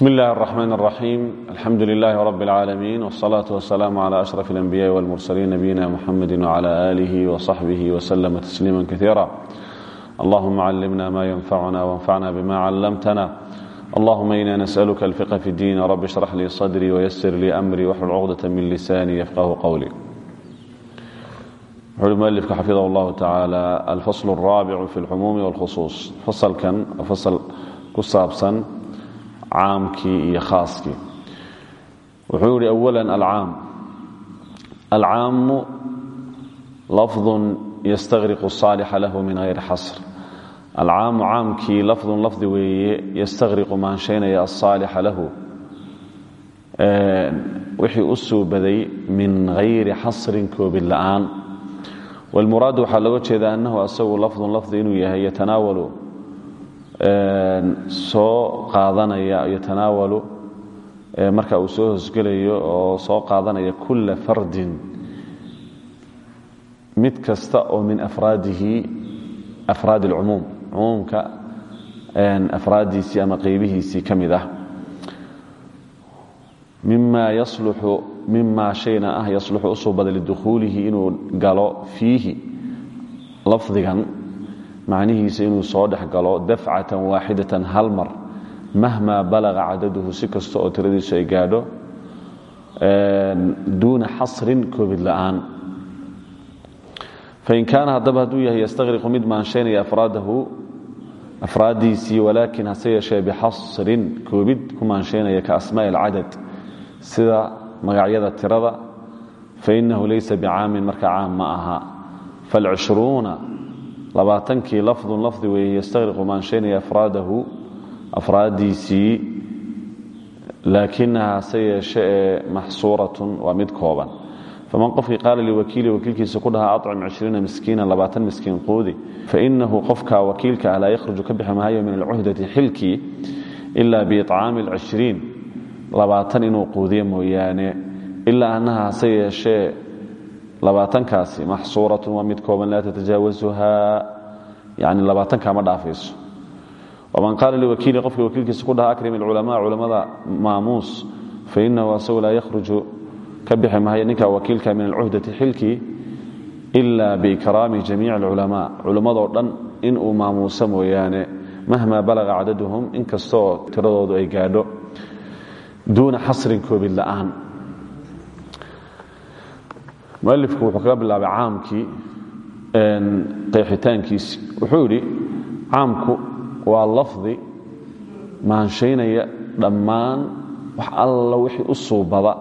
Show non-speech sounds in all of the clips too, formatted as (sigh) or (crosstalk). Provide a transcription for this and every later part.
بسم الله الرحمن الرحيم الحمد لله رب العالمين والصلاة والسلام على أشرف الأنبياء والمرسلين نبينا محمد وعلى آله وصحبه وسلم تسليما كثيرا اللهم علمنا ما ينفعنا وانفعنا بما علمتنا اللهم إنا نسألك الفقه في الدين رب اشرح لي صدري ويسر لي أمري واحلل عقدة من لساني يفقه قولي علم ألفك حفظه الله تعالى الفصل الرابع في العموم والخصوص فصل كان فصل كسابسا caamkii iyo khaaskii. Wuxuu yihi awala alcaam. Alcaamu lafdun yastaqriqu saalixa lahu min hayri xasr. Alcaamu caamkii lafdun lafdi weeye yastaqriqu maanshaynaya asaalixa lahu wixii u suubaday min hayri xasrin koobid la'aan. Wlmuraad waxaa looga jeeda anahu asagu lafdun lafdi inuu yahay yatanaawalu soo qaadanaya yatanaawalu marka uu soo hosgelayo oo soo qaadanaya kula fardin mid kasta oo min afraadihi afraad اlcumuum cumuumka afraaddiisii ama qeybihiisii ka mid ah. Mima yasluxu mima shayna ah yasluxu u suubada galo fiihi lafdigan macnihiisa inuu soo dhex dafcatan waaxidatan hal mar balaga cadaduhu si kasta oo tiradiisu ay gaadho duuna xasrin koobid la'aan. Fain kaana haddaba hadduu yahay yastaqriqu mid maanshaynaya afraadahu afraaddiisii walaakin hase yeeshee bixasrin koobid ku maanshaynaya ka asmaa'i alcadad sida magacyada tirada fainahu laysa bicaamin marka caam ma aha. Falcishruuna labaatankii lafdun lafdi weeye yastaqriqu maanshaynaya afraadahu afraaddiisii laakinaha hase yeeshe ee mid kooban. Faman qofkii qaala liwakiili wakiilkiisa ku dhahaa acim cishriina miskiina labaatan miskiin quudi fainahu qofka wakiilka ah laa yakhruju ka bixi maayo min alcuhdati xilkii ila biiطcaami اlcishriin labaatan inuu quudiyo mooyaane ilaa annaha hase labaatankaasi maxsuuratun waa mid kooban laa tatajaawasuhaa. Yani labaatanka ma dhaafayso. Waman qaala liwakiili qofkii wakiilkiisa ku dhaha akrim ilculamaa culamada maamuus fainahu asagu laa yakhruju ka bixi maayo ninka wakiilka min alcuhdati xilkii ila biikraami jamiici alculamaa. Culammadoo dhan inuu maamuuso mooyaane mahma balaga cadaduhum inkastooo tiradoodu ay gaadho duuna xasrin koobid la'aan mualifku wuxuu kaga bilaabay caamkii qeexitaankiisi. Wuxuu yidhi caamku waa lafdi maanshaynaya dhammaan wax alla wixii u suubada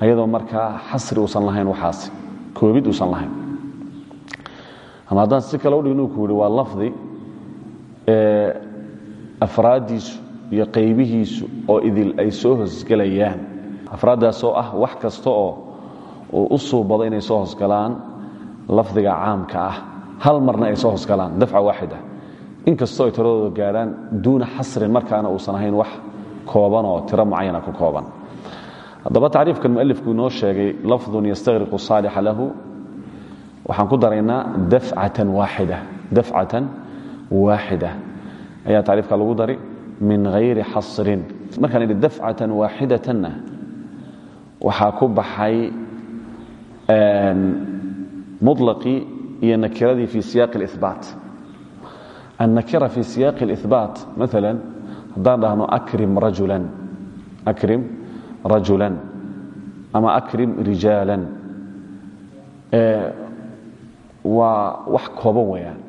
ayadoo markaa xasri uusan lahayn waxaasi koobid uusan lahayn. Ama haddaan si kale udhignu ku yidhi waa lafdi afraaddiisu iyo qaybihiisu oo idil ay soo hosgelayaan afraaddaasoo ah wax kasta oo uu u suubado inay soo hosgalaan lafdiga caamka ah. Hal marna ay soo hosgalaan dafca waaxida. Inkastoo ay tiradooda gaadhaan duuna xasrin markaana uusan ahayn wax kooban oo tiro mucayana ku kooban. Haddaba tacriifkan mualifku inoo sheegay lafdun yastaqriqu saalixa lahu. Waxaan ku daraynaa dafcatan waaxida dafcatan waaxida. Ayaa tacriifka lagu dari min hayri xasrin. Markaan idhi dafcatan waaxidatanna waxaa ku baxay mulaqii iyo nakiradii fi siyaaqi اlإhbaat annakira fi siyaaqi اlإhbaat maala haddaan dhahno akrim rajulan akrim rajulan ama akrim rijaalan waa wax kooban weeyaan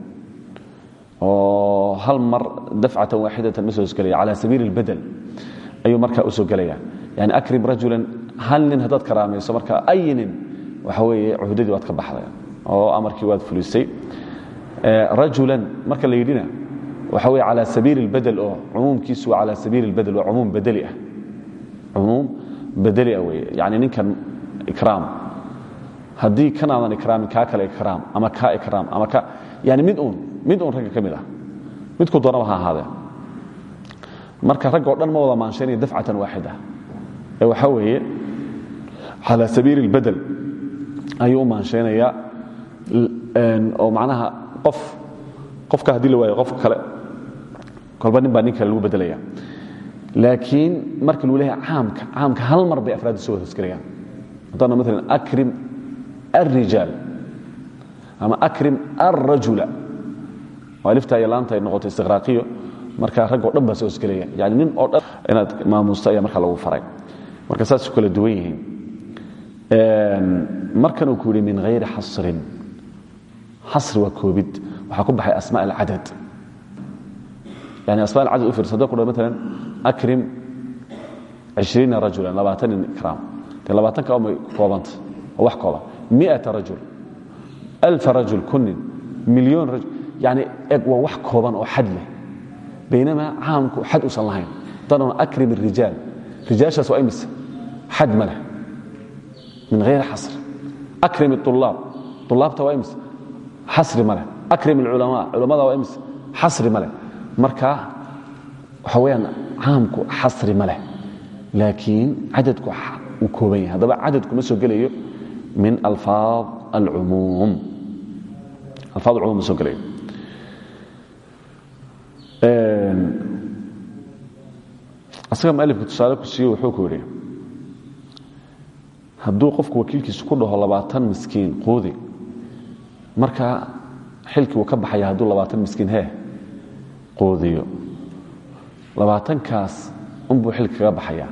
oo hal mar dafcatan waaxidatan ma soo hosgelaya cala sabiili اlbadel ayuu markaa u soo gelaya yani akrim rajulan hal nin haddaad karaamayso marka ay nin waxa weeye cuhdadii waad ka baxday oo amarkii waad fulisay rajulan marka la yidhina waxa weye cala sabiili اlbadel oo cumuumkiisu waa cala sabiili اlbadel waa cumuum badeli ah cumuum badeli ah weeye yani ninkan ikraam haddii kan aadan ikraamin kaa kale ikraam ama kaa ikraam ama ka yani mid uun mid uun ragga ka mid ah midku doonaba ha ahaadee marka ragg oo dhan ma wada maanshaynaya dafcatan waaxida ee waxaa weeye calى sabiili اlbadel ayuu u maanshaynaya oo macnaha qof qofka haddii la waayo qofka kale kolba nin baa nin kale lagu bedelaya laakiin marka lagu leeyahay caamka caamka hal mar bay afraadda soo hoosgelayaan haddana maalan akrim alrijaal ama akrim alrajula waa lifta iyo laanta ay noqoto istiqraaqiyo marka rag oo dhan baa soo hoosgelaya yani nin oo dhan inaad maamuusto ayaa marka lagu faray. Marka saasay kala duwan yihiin markan uu ku yidhi min hayri xasrin. Xasri waa koobid. Waxaa ku baxay asma alcadad. Yani asma alcadad u fiirsa hadda ku dha maalan akrim cishriina rajulan labaatan nin ikraam dee labaatanka omay koobanta oo wax kooban miata rajul. Alfa rajul kunin milyoon rajul. Yani eg waa wax kooban oo xad leh. Baynamaa caamku xad usan lahayn. Haddana akrim الrijaal rijaashaas waa imise xad ma leh. Min hayri xasr akrim ulaab ulaabta waa ims xasri maleh akrim اlculamaa culamada waa ims xasri maleh marka waxa weyaan caamku xasri ma laakiin cadadku uu kooban yahay. Haddaba cadadku ma soo gelayo min alfaad alcumuum. Alfaad alcumum ma soo gelayo. Asaga malifka tusaale ku siiyo wuxuu ku hadduu qofku wakiilkiisu ku dhaho labaatan miskiin quudi marka xilkii uu ka baxaya hadduu labaatan miskiin hee quudiyo. Labaatankaas unbuu xilki kaga baxaya.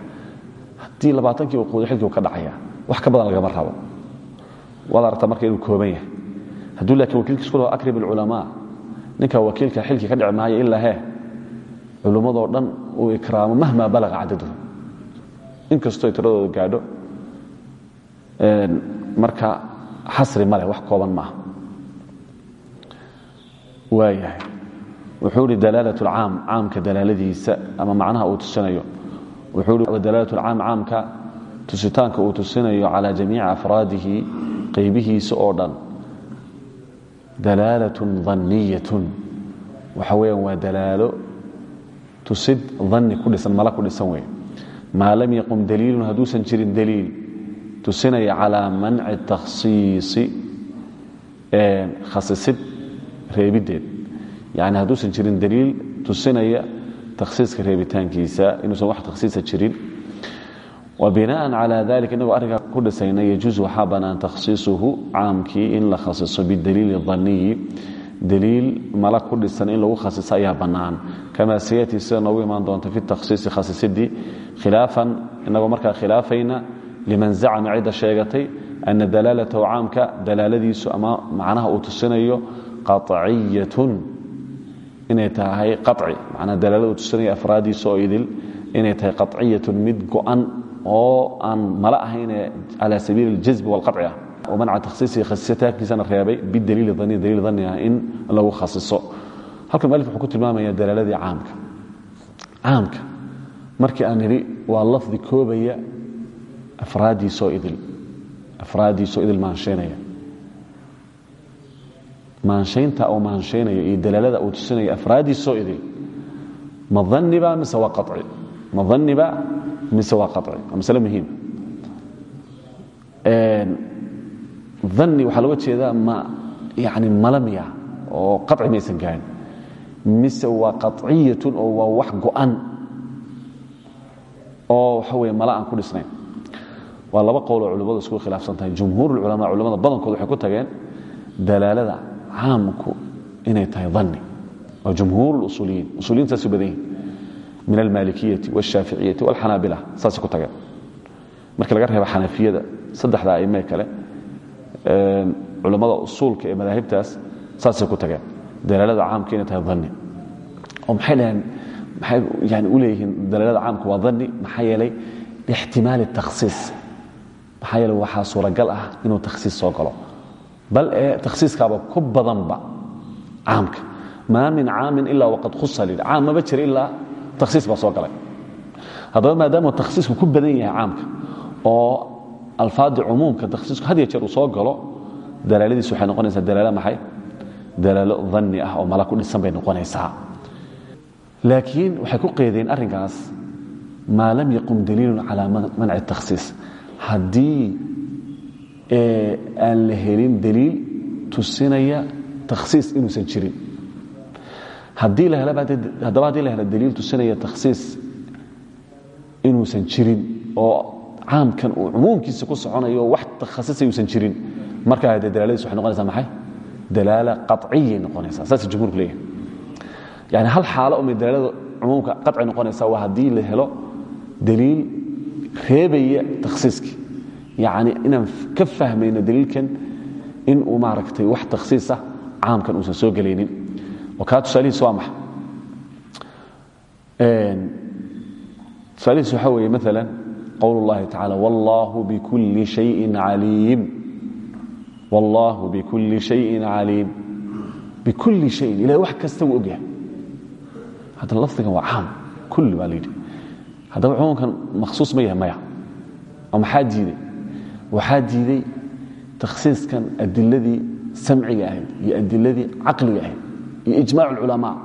Haddii labaatankii uu quudiyo xilkii uu ka dhacaya wax ka badan lagama rabo. Waad aragtaa marka inuu kooban yahay. Hadduu laakiin wakiilkiisu ku dhaho akrib alculamaa ninka wakiilka xilkii ka dhici ilaa hee culummadoo dhan uu ikraamo mahma balaga cadaduhu inkastoo tiradooda gaadho marka xasri maleh wax kooban maaha waayahay wuxuu ihi dalaalat اlcaam caamka dalaaladiisa ama macnaha uu tusinayo wuxuu ihi dalaalat اlcaam caamka tusitaanka uu tusinayo calى jamiici afraadihi qaybihiisa oo dhan dalaalaة ظaniyat waxa weeyaan waa dalaalo tusid dani ku dhisan mala ku dhisan wey maa lam yaqum daliilu hadduusan jirin daliil tusinaya calaa manci takhsiisi khasisid reebiddeed yani hadduusan jirin daliil tusinaya takhsiiska reebitaankiisa inuusan wax takhsiisa jirin. Wabinaan calaa dalika inagoo arrinkaa ku dhisayna yajuus waxaa bannaan takhsiisuhu caamkii in la khasiso bidaliili daniyi daliil mala ku dhisan in lagu khasiso ayaa bannaan kamaa sayatii sida noogu doonta fi takhsiisi khasisidii khilaafan inagoo markaa khilaafayna liman zacama cidda sheegatay ana dalaalatahu caamka dalaaladiisu ama macnaha uu tusinayo qaciyatun inay tahay aci manaa dalaalada uu tusinaya afraadiisa idil inay tahay qaciyatun mid go'an oo aan mala ahayne cala sabiili اljazbi wاlqaci ah wmanca takhsiisihi khasisitaankiisana reebay bidaliili dani daliil dani ah in lagu khasiso halkan mualif wuxuu ku tilmaamaya dalaaladii caamka caamka markii aan nidhi waa lafdi koobaya afraaddiisoo idil afraaddiisoo idil maanshaynaya maanshaynta uu maanshaynaya iyo dalaalada uu tusinaya afraaddiisoo idil ma daniba mise waa qaci ma daniba mise waa qaci waa masale muhiim dani waxaa looga jeedaa yani malamiya oo qaci maysan gaarin mise waa oo waa wax go'an oo waxa weye mala aan ku dhisnayn waa laba qowloo culimmadu isku khilaafsan tahay. Jumhuur ulama culamada badankood waxay ku tageen dalaalada caamku inay tahay dani waa jumhuur usuuliyiin usuliyiin saasay badan yihiin min almalikiyati wاshaaficiyati wاlxanaabila saasay ku tageen. Marka laga reeba xanafiyada saddexda aime kale culammada usuulka ee madaahibtaas saasay ku tageen. Dalaalada caamka inay tahay dani oo maxay dhaheen maxay yani u leeyihiin dalaalada caamka waa dani maxaa yeelay lixtimaali takhsiis maxaa waxaa suuragal ah inuu takhsiis soo galo. Bal ee takhsiiskaaba ku badanba caamka. Maa min caamin ilaa waqad khusa lidhi caam maba jira ilaa takhsiis baa soo galay. Haddaba maadaamuu takhsiisku ku badan yahay caamka oo alfaadi cumuumka takhsiisku had ya jeer soo galo dalaaladiis waxay noqonaysaa dalaalo maxay? Dalaalo dani ah oo mala dhisan bay noqonaysaa. Laakiin waxay ku qeedeen arrinkaas maa lam yaqum daliilun calaa manci takhsiis haddii aan la helin daliil tusinaya takhsiis inuusan jirin. Haddii haddaba haddii la helo daliil tusinaya takhsiis inuusan jirin oo caamkan uu cumuumkiisa ku soconayo wax takhasisay uusan jirin. Markaa dee dalaaladiis waxay noqonaysaa maxay? Dalaala qaciyay noqonaysaa. Saasay jumhurku leeyahay. Yani hal xaalo umay dalaalada cumuumka qaci noqonaysaa waa haddii la helo daliil reebaya takhsiiskii yacni inaan ka fahmayno daliilkan in uu maaragtay wax takhsiisah caamkan uusan soo gelaynin. Oo kaa tusaalihiis waa maxa tusaalihiis waxaa weeye maala qowl اllahi tacala wallahu bikulli shayin caliim. Wallahu bikulli shayin caliim. Bikulli shayin. Ilahay wax kasta wuu ogyahay. Haddana lafdigan waa caam. Kulli baa la yidhi haddaba cumuumkan makhsuus ma yahay maya oo maxaa diiday? Waxaa diiday takhsiiskan adiladii samciga ahayd iyo adiladii caqliga ahayd iyo ijmac اlculamaa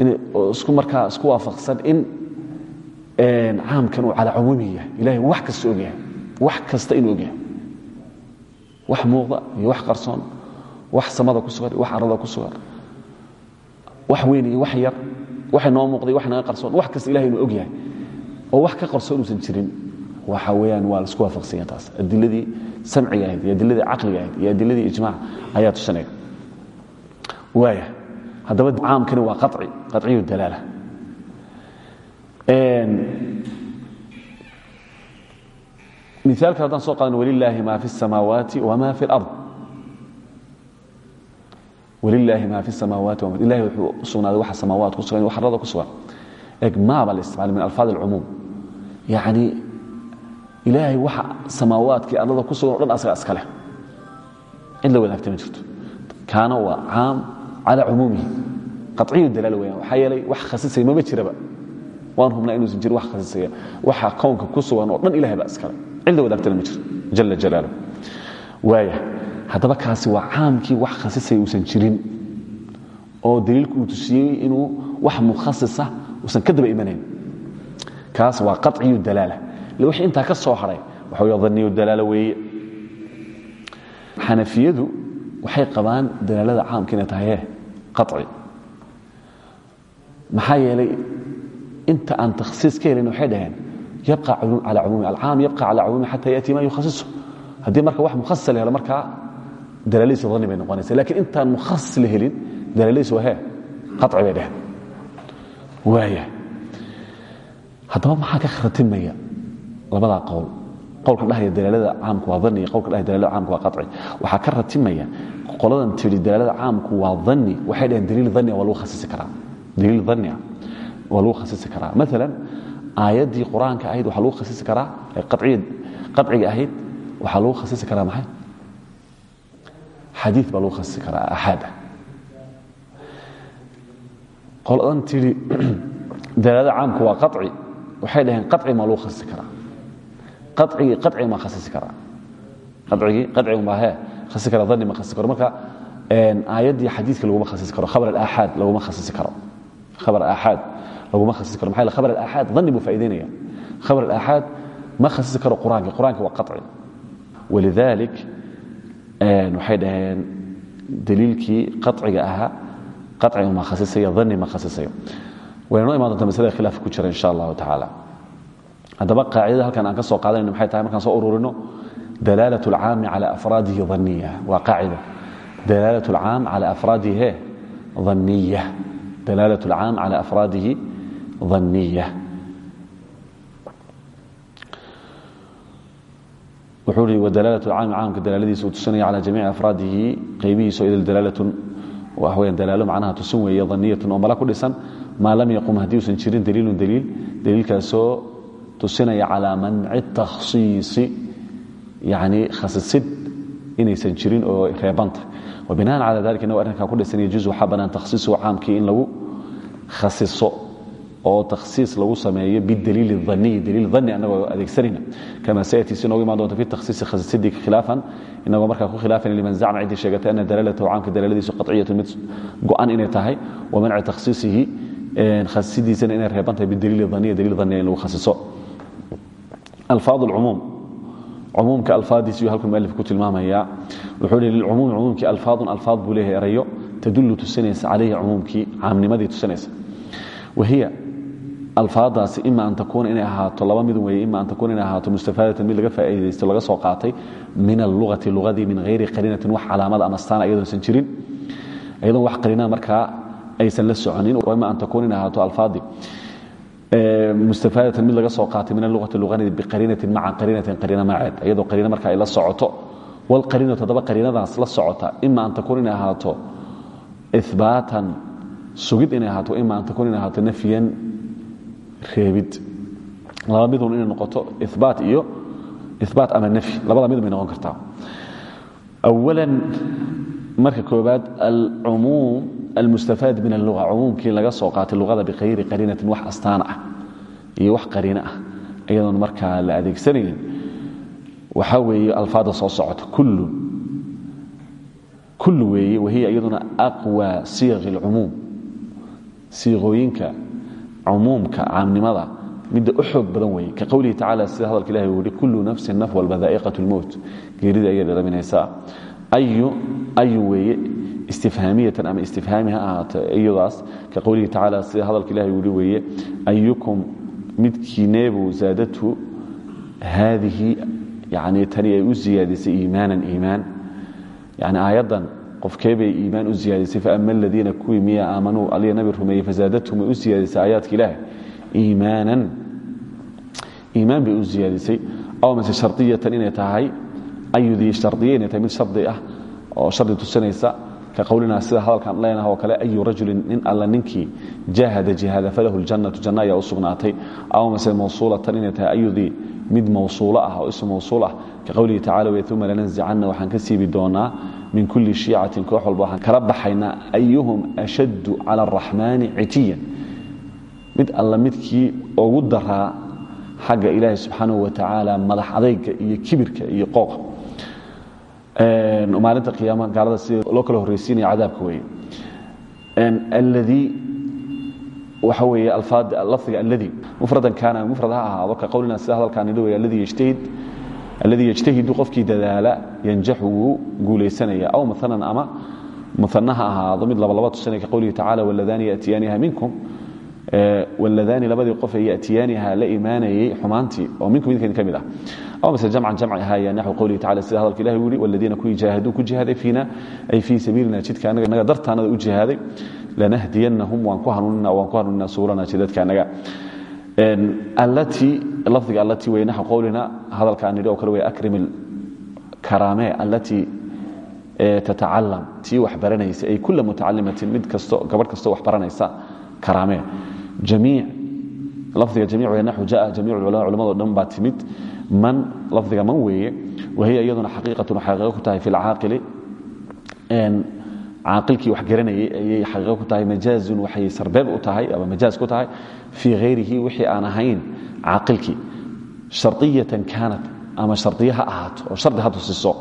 inay isku markaa isku waafaqsan in caamkan uu calaa cumuumihi yahay. Ilahay wax kasta ogyahay wax kasta inuu ogyahay wax muuqda iyo wax qarsoon wax samada ku sugan wax arada ku sugan wax weyn iyo wax yar waxa noo muuqday wax naga qarsoon wax kasta ilahay inuu ogyahay oo wax ka qarsoon uusan jirin waxa weyaan waa la isku waafaqsanya taas. Adiladii samciga ahayd iyo adiladii caqliga ahayd iyo adiladii ijmaac ayaa tushanayd waaya haddaba caamkani waa qaci qaciyu dalaala. Miaalka haddaan soo qaadano walilaahi ma fi samaawaati wama fi lard. Walilaahi maa fi samaawaati ilahi wuxuu u sugnaaday waxa samaawaat kusugan iyo waxarada ku sugan. Eg maaba la isticmaali min alfaad alcumuum yacni ilaahay waxa samaawaadkii arlada ku sugan dhan asaga iska leh. Cid la wadaagta ma jirto. Kaana waa caam calى cumuumihi. Qaciyu dalaal weyaan waxaa wax khasisay mama jiraba. Waan hubnaa inuusan jirin wax khasisaya. Waxa kownka ku sugan oo dhan ilahay baa iskale cid la wadaagtana ma jirto. Jala jalaaluh waaya kaasi waa caamkii wax khasisaya uusan jirin oo daliilku uu tusiyey inuu wax mukhasisa uusan ka daba kaas waa aciyu dalaal w intaa ka soo haray wa aniyu dalaal weye xanafiyadu waxay qabaan dalaalada caamka inay tahay aci maxaa yeelay inta aan takhsiis ka helin waxay dhaheen yabqa al umuumi alcaam yabqa cala cumuumi xata yaati ma yukhasisu haddii marka wax mukhas la helo markaa dalaaladiisa dani bay noqonaysa lakiin intaan mukhasis la helin dalaaladiisa waa he aci bay dhaheen. Waaya haddaba maxaa ka kharatimaya labadaa qowl. Qowlka dhahaya dalaalada caamku waa dani qowlka dhahaya dalaalada caamku waa qaci waxaa ka ratimaya qoladan tidhi dalaalada caamku waa dani waxay dhaheen daliil dania waa lagu khasisi karaa. Daliil dania waa lagu khasisi karaa. Maala aayaddii qur'aanka ahayd waxaa lagu khasisi karaa qaciga ahayd waxaa lagu khasisi karaa maxay? Xadii baa lagu khasisi karaa axaad ah. Qoladan tidhi (clears throat) dalaalada caamku waa qaci waxay dhaheen qaci maa lagu khasisi karaa? Acigii acigi ma khasisi karaa? Acigii acigi ma he khasisi kara dani ma khasisi karo. Marka aayaddii xadiidka laguma khasisi karo khabar alaaxaad laguma khasisi karo. Khabar aaxaad laguma khasisi karo. Maxaa khabar alaaxaad dani buu faa'idaynaya khabar alaaxaad ma khasisi karo qur'aanka. Qur'aanka waa qaci walidalik waxay dhaheen daliilkii qaciga ahaa qaciga ma khasisayo dani ma khasisayo wayna noo imaan doonta maslada khilaaf ku jira insha allahu tacaala haddaba qaacidada halkan aan ka soo qaadanayno maxay tahay markaan soo ururino dalaalat اlcaami calى afraadihi daniya waa qaacida dalaalat اlcaam calى afraadihi he daniya dalaalat اlcaam calى afraadihi daniya wuxuu ii wadalaalat اlcaami caamka dalaaladiisa uu tusinaya calى jamiici afraadihi qaybihiisa idil dalaalatun wax weyaan dalaalo macnaha tusin weeye daniyatun oo mala ku dhisan maa lam yaqum haddii usan jirin daliilun daliil daliilkaasoo tusinaya calaa manci takhsiisi yani khasisid inaysan jirin oo reebanta wabinaan cala dalika inagoo arrinkaa ku dhisan yajuuz waxaa bannaan takhsiisuhu in lagu khasiso oo takhsiis lagu sameeyo bidaliili daniyi daliil dani annagoo adeegsanayna kama sayati si noogu doonta fi takhsiisi khasisidii khilaafan inagoo markaa ku khilaafayna liman zacma ciddii sheegatay ana dalaalatahu caamka dalaaladiisu qaciyatu mid go-an inay tahay wa manci takhsiisihi khasisidiisana inay reebantahay bidaliili daniya daliil daniya in lagu khasiso. Alfaad اlcumuum cumuumka alfaadiisiyu halkuu mualif ku tilmaamaya wuxuu hi lilcumuumi cumuumkii alfaadun alfaad buu leeyahay erayo tadullu tusinaysa calayhi cumuumkii caamnimadii tusinaysa. Wahiya alfaadaasi ima an takuuna inay ahaato laba mid weeye ima an takuuna inay ahaato mustafaadatan mid laga faa'iidaysto laga soo qaatay min allugati lugadii min hayri qariinatin wax calaamada ama astaan iyadoonsan jirin. Iyadoon wax qariinada markaa aysan la soconin ima an takuuna inay ahaato alfaadii mustafaadatan mid laga soo qaatay min alugati luganidi biqariinatin maca qariinatin qariina maceed iyadoo qariina marka ay la socoto walqariinatu haddaba qariinadaas la socota ima an takuuna inay ahaato ihbaatan sugid inay ahaato ima an takuuna inay ahaato nafyan reebid. Laba midun inay noqoto ibaat iyo ibaat ama nafyi labada mid bay noqon kartaa. Awalan marka koobaad alcumuum almustafaad min alluga cumuumkii laga soo qaatay luqada bikhayri qariinatin wax astaan ah iyo wax qariino ah iyadoon la adeegsanayn waxaa weeye alfaada soo socota. Kullu weeye wahiya iyaduna aqwa siyaqi اlcumuum siiqooyinka cumuumka caamnimada midda u xoog badan weeye. Ka qowlihi tacala sida hadalka ilahi uu kullu nafsin naf walba daa'iqat lmowt geerida ayay dhalaminaysaa ayu weeye istifhaamiyatan ama istifhaami ha iyadaas ka qowlihi tacaala sida hadalka uu yihi weeye ayukum midkiineebuu zaadatu haadihi yani tani ay u ziyaadisay iimaanan iimaan yani aayaddan qofkeebay iimaan u ziyaadisay faama aladiina kuwii miya aamanuu aliya nabi rumeeyey fazaadathum way u ziyaadisay aayaadka ilaah iimaanan iimaan bay u ziyaadisay aw mase shardiyatan inay tahay ayudii shardiya inay tahay mid shardi ah oo shardi tusinaysa ka qowlinaa sida hadalkaan leenaha oo kale ayu rajulin nin alla ninkii jahada jihaada falahu ljannatu janno ayaa u sugnaatay. Aw mase mawsuulatan inay tahay ayudii mid mawsuulo ah oo ism mawsuul ah. Ka qowlihi tacala wey uma lananzicanna waxaan ka siibi doonaa min kulli shiicatin koox walba waxaan kala baxaynaa ayuhum ashaddu cala araxmaani citiyan. Mid alla midkii ugu daraa xagga ilaahi subxaanahu wa tacaala madax adayga iyo kibirka iyo qooqa maalinta qiyaama gaalada sida loo kala horraysiinaya cadaabka weeye. Alladii waxa alfaad lafdiga alladii mufradan kaana mufrad ha ahaado. Ka qowlina sida hadalkaan nidhi wey alladii yajtahid alladii yajtahidu qofkii dadaala yanjaxu wuu guulaysanaya aw maalan ama muana ha ahaado. Mid labalaba tusinaya ka qowlihi tacala waladaani yatiyaaniha minkum. Waladaani labadii qof ee yatiyaaniha la imaanayay xumaantii oo minkum idinka ka mid ah mase jamcan jamci ahaaya naxwi qowlihi tacala sida hadalka ilahi yihi waladiina kuwii jaahaduu ku jihaaday fiina ay fii sabiilina jidka anaga dartaanada u jihaaday lanahdiyannahum waan ku hanuunina waan ku hanuunina suurana jidadka anaga allatii lafdiga allatii wey naxwi qowlina hadalkaan nidhi oo kale wey akrim karaame allatii tatacalam tii wax baranaysa ay kula mutacalimatin mid kasto gabadh kastoo wax baranaysa karaame jamiic lafdiga jamiic wey naxu jaa jamiic culama culamado dhan baa timid man lafdiga man weeye wahiya iyaduna xaqiiqatun xaqiiqo ku tahay fi lcaaqili caaqilkii wax garanayay ayay xaqiiqo ku tahay majaazun waxay sarbeeb u tahay ama majaaz ku tahay fii hayrihi wixii aan ahayn caaqilkii. Shariyatan kaanat ama shardiye ha ahaato oo shardi ha tusiso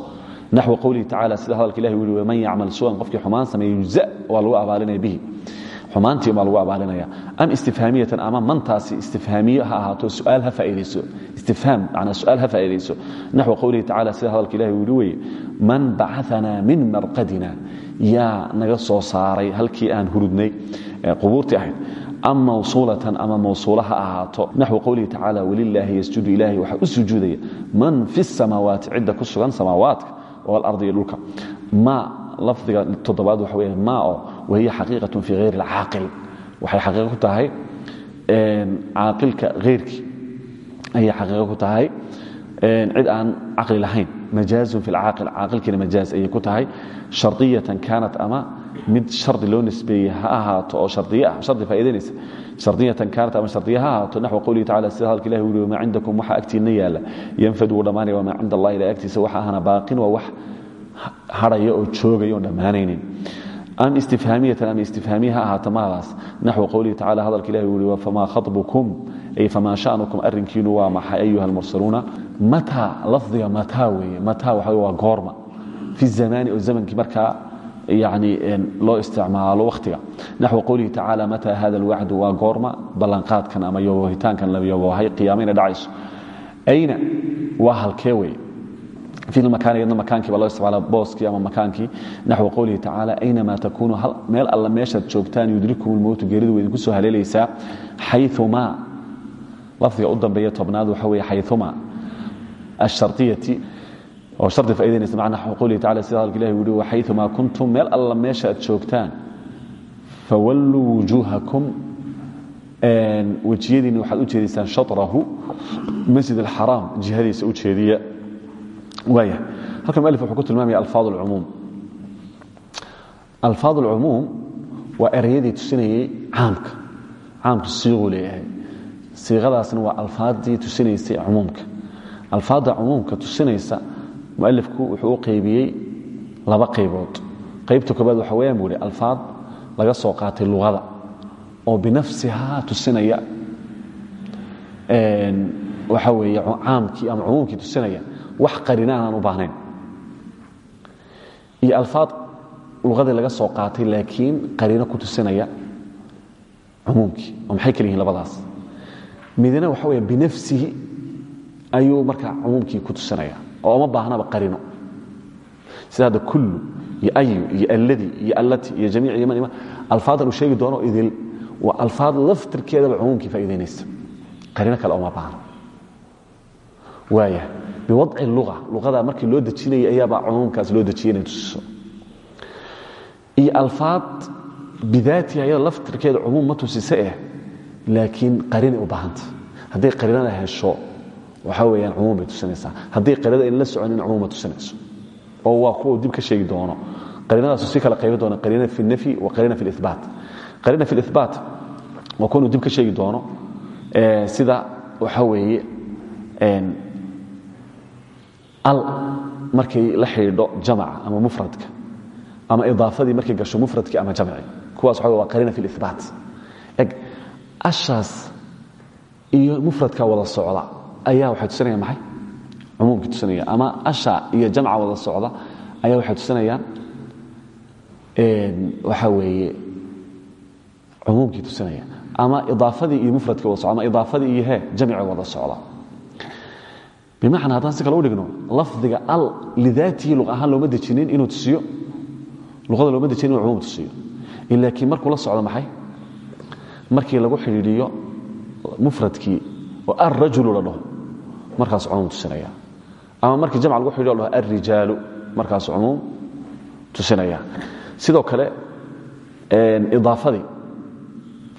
naxwi qowlihi tacala sida hadalka ilahi yihi waman yacmal suan qofkii xumaan sameeya yuza waa lagu abaalinaya bihi xumaantii baa lagu abaarinaya am istifhaamiyatan ama mantaasi istifhaamiye ha ahaato suaal ha faa'idayso istifhaam macnaa su'aal ha faa'idayso naxwi qowlihi tacala sida hadalka ilahi uu yidhi man bacaanaa min marqadina. Yaa naga soo saaray halkii aan hurudnay qubuurtii ahayd. Am mawsuulatan ama mawsuula ahaato. Naxwi qowlihi tacaala walilaahi yasjudu ilaahi waxaa u man fi samaawaati cidda ku sugan samaawaadka walardi dhulka. Ma lafdiga toddobaad waxa weya maa oo wahiya xaqiiqatun fii hayri اlcaaqil waxay xaqiiqo ku tahay caaqilka hayrkii ayay xaqiiqo ku tahay cid aan caqli lahayn majaazun fi lcaaqil caaqilkiina majaaz ayay ku tahay shardiyatan kaanat ama mid shardi loo nisbeeyey ha ahaato oo shardiye ah shardi faa'iidaynaysa shardiyatan kaanat ama shardiye ha ahaato naxwi qowlihi tacala sida hadalka ilahi yihi wamaa cindakum waxa agtiinna yaalla yanfad wuu dhammaanaya wamaa cinda allahi ilaa agtiisa waxa ahana baaqin waa wax hadhaya oo joogaya oon dhammaanaynin am istifhaamiyatan ama istifhaamiye ha ahaato maadaas naxwi qowlihi tacala hadalka ilahi uu yihi famaa khaطbukum ay famaa sha'nukum arrinkiinu waa maxay ayuha almursaluuna mataa lafdiga mataa weeye mataa waxa waa goorma. Fi zamaani oo zamankii markaa yani loo isticmaalo wakhtiga naxwi qowlihi tacala mataa hada alwacdu waa goorma ballanqaadkan ama yoboohitaankan la yoboohay qiyaama inay dhacayso. Ayna waa halkee weye booskii ama makaankii naxw qowlihi tacaala aynamaa takuunu meel alla meeshaad joogtaan yudrikum lmowtu geeridu way idinku soo haleelaysaa. Xayumaa lafdiga u dambeeya tobnaad waxa weye xayumaa ashariyati oo shardi faa'idaynaysa macna naxw qowlihi tacala sida hadalka ilahi wuhi waxayumaa kuntum meel alla meesha aad joogtaan. Fawalluu wujuuhakum wejiyadiinna waxaad u jeediysaan shaطrahu masjid alxaraam jihadiisa u jeediya halkan mualif wuxuu ku tilmaamaya alfaad اlcumuum alfaad اlcumuum waa ereyadii tusinayey caamka. Caamku siiquu leeyahay. Siiqadaasna waa alfaaddii tusinaysay cumuumka. Alfaadda cumuumka tusinaysa mualifku wuxuu u qaybiyey laba qaybood. Qaybta koobaad waxa weyaan buu alfaad laga soo qaatay luqada oo binafsihaa tusinaya waxa weeye caamkii ama cumuumkii tusinaya wax qarina aanaan u baahnayn. Iyo alfaad luqadii laga soo qaatay laakiin qarino ku tusinaya cumuumkii oo maxay kala yihiin labadaas? Midna waxa weeye binafsihi ayuu markaa cumuumkii ku tusinaya oo uma baahnaba qarino sida kullu ayu iyo allati iyo jamiic iyo uu sheegi doono idil waa alfaad laftirkeedaba cumuumkii faa'idaynaysa qarino kale uma baahno waaya biwadci lua luada markii loo dejinaya ayaabaa cumuumkaas loo dejiya inay tusiso. Iyo alfaad bidaatiha iyada laftirkeeda ma tusise eh laakiin qarinay u baahanta hadday qarinada hesho waxaa weyaan cumuum bay tusinaysaa. Hadday qarinada in la soconin cumuum ma tusinayso. Oo waa kuwa dib ka sheegi doono. Qarinadaasu si kala qaybi doona. Qariina fi nafyi wa qariina fi libaat qariina fi libaat waa kuwa dib ka sheegi doono sida waxaa weeye al markay la xidhiidho jamca ama mufradka ama idaafadii markay gasho mufradkii ama jamci kuwaas waa qarina fi اlibaat eg ashaas iyo mufradka wada socda ayaa waxay tusinaya maxay? Cumuumkii tusinaya. Ama asha iyo jamca wada socda ayaa waxay tusinayaan waxaa weeye cumuumkii tusinaya. Ama idaafadii iyo mufradkii wada socda ama idaafadii iyo he jamci wada socda bimacnaa haddaan si kale u dhigno lafdiga al lidaatihi luq ahaan looma dejinin inuu tusiyo. Luqada looma dejinin inuu cumuum tusiyo. Laakiin markuu la socdo maxay? Markii lagu xidhiidhiyo mufradkii oo alrajulu la dhaho markaas cumuum tusinaya. Ama markii jamc lagu xidhiyo la dhaho alrijaalu markaas cumuum tusinaya. Sidoo kale idaafadii.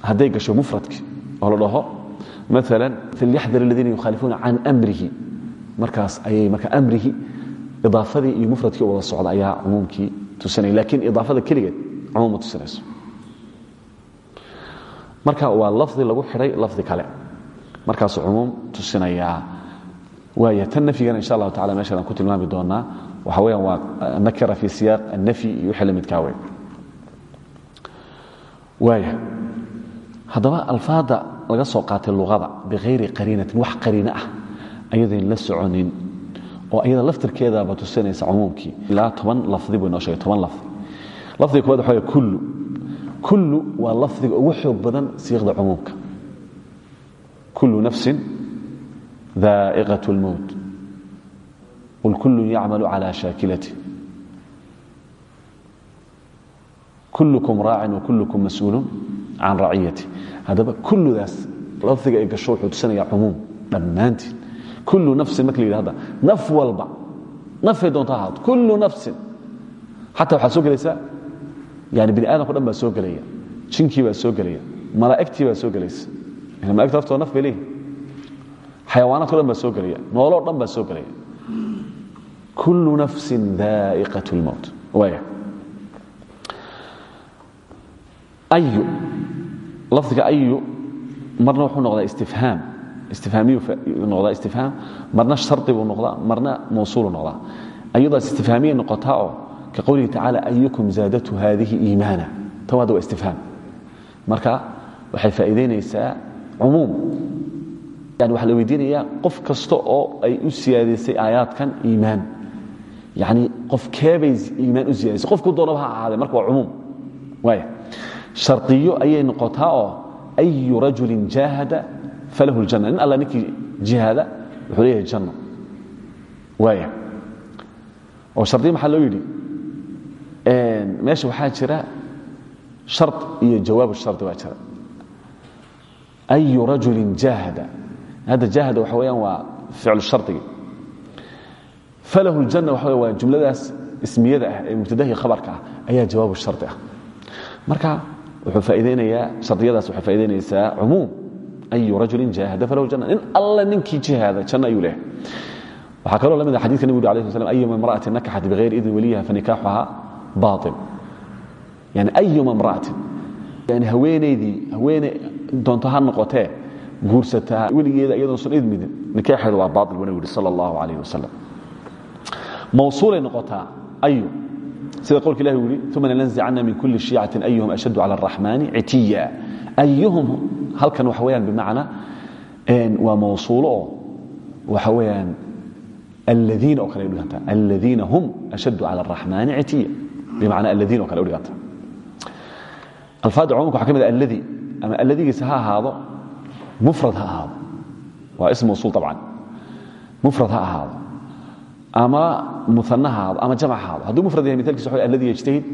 Hadday gasho mufradkii oo la dhaho maala falyaxdar aladiina yukhaalifuuna can amrihi markaas ayay marka amrihi idaafadii iyo mufradkii wada socda ayaa cumuumkii tusinaya laakiin idaafada keligeed cumuum ma tusinayso. Marka waa lafdi lagu xidhay lafdi kale. Markaasuu cumuum tusinayaa. Waaya tan nafyigana insha allahu tacala meeshan aan ku tilmaami doonaa. Waxa weyaan waa nakira fi siyaaq annafyi iyo wixii la midkaa wey waaya haddaba laga soo qaatay luqada bikayri qariinatin wax qariino ah ayadayn la soconin oo ayada laftirkeedaaba tusinaysa cumuumkii. Ilaa toban lafdi buu inoo sheegay toban lafdi lafdiga kowaad waxa kullu. Kullu waa lafdiga ugu xoog badan siiqda cumuumka. Kullu nafsin daa'iqat اlmowt qul kullun yacmalu calى shaakilati. Kullukum raacin wa kullukum mas'uulun can raciyati. Haddaba kulludaas lafdiga ay gasho wuxuu tusinayaa cumuum dhammaantiin kullu nafsin marka la yidhahda naf walba nafay doonta ahaato kullu nafsin xataa waxaad soo yani bini aadamko dhan baa soo gelaya jinkii baa soo gelaya malaa'igtii baa soo gelaysa malaigta laftooda naf bay leeyihiin xayawaanaadko dhan soo gelaya nooloo dhan baa soo gelaya kullu nafsin daa'iqat اlmowt waaya ayu lafdiga ayu marna wuxuu noqdaa istifhaam istifhaamiyu noqdaa istifhaam marna shardi buu noqdaa marna mawsuulu noqdaa ayadaas istifhaamiyay noqotaa oo ka qowlihi tacaala ayukum zaadatu haadihi iimaana tan hadda waa istifhaam marka waxay faa'iidaynaysaa cumuum yani waxaa la weydiinayaa qof kasta oo ay u siyaadaysay aayaadkan iimaan yani qofkeebay iimaan u siyaadaysay qofku doonaba ha ahaadee marka waa cumuum waaya shardiyo ayay noqotaa oo ayu rajulin jaahada falahu ljanna. Nin alla ninkii jihaada wuxuu leeyahay janno. Waaya oo shardiya maxaa loo yidhi? Meesha waxaa jira shar iyo jawaabu shardi baa jira. Ayu rajulin jaahada. Hadda jaahada waxa weeyaan waa ficlu shardigii falahu ljanna waxa waa jumladaas ismiyada ah ee mubtadahii khabarka ah ayaa jawaabu shardi ah. Marka wuxuu faa'iideynayaa shardiyadaas waxay faa'ideynaysaa cumuum ayu rajulin jaahada falahu janna nin alla ninkii jihaada janno ayuu leeyahay waxaa kaloo la mid ah xadidka nebigu alayh sl slam ayuma imra'atin nakaxat bigayri idni waliyiha fanikaaxuha baatil yani ayuma imra'atin yani haweenaydii haweene doonto ha noqotee guursataa weligeeda iyadoonsan idmidin nikaaxeedu waa baatil buu nebigu yihi sala allahu calayh wasalam mawsuulay noqotaa ayu sida qowlka ilahi u yihi uma lananzicana min kuli shiicatin ayuhum ashaddu cala araxmaani citiya ayuhum halkan waxa weyaan bimacna waa mawsuulo oo waxa weyaan aladiina oo kale udhiganta aladiina hum ashaddu cala araxmaani citiya bimacna aladiina o kale udhiganta alfaada cumumka waxa ka mid a aladi ama alladigiisa ha ahaado mufrad ha ahaado. Waa ism mawsuul طabcan mufrad ha ahaado. Ama muana ha ahaado ama jamc ha ahaado. Hadduu mufrad yahay mialkiisa wa aladi yajtahid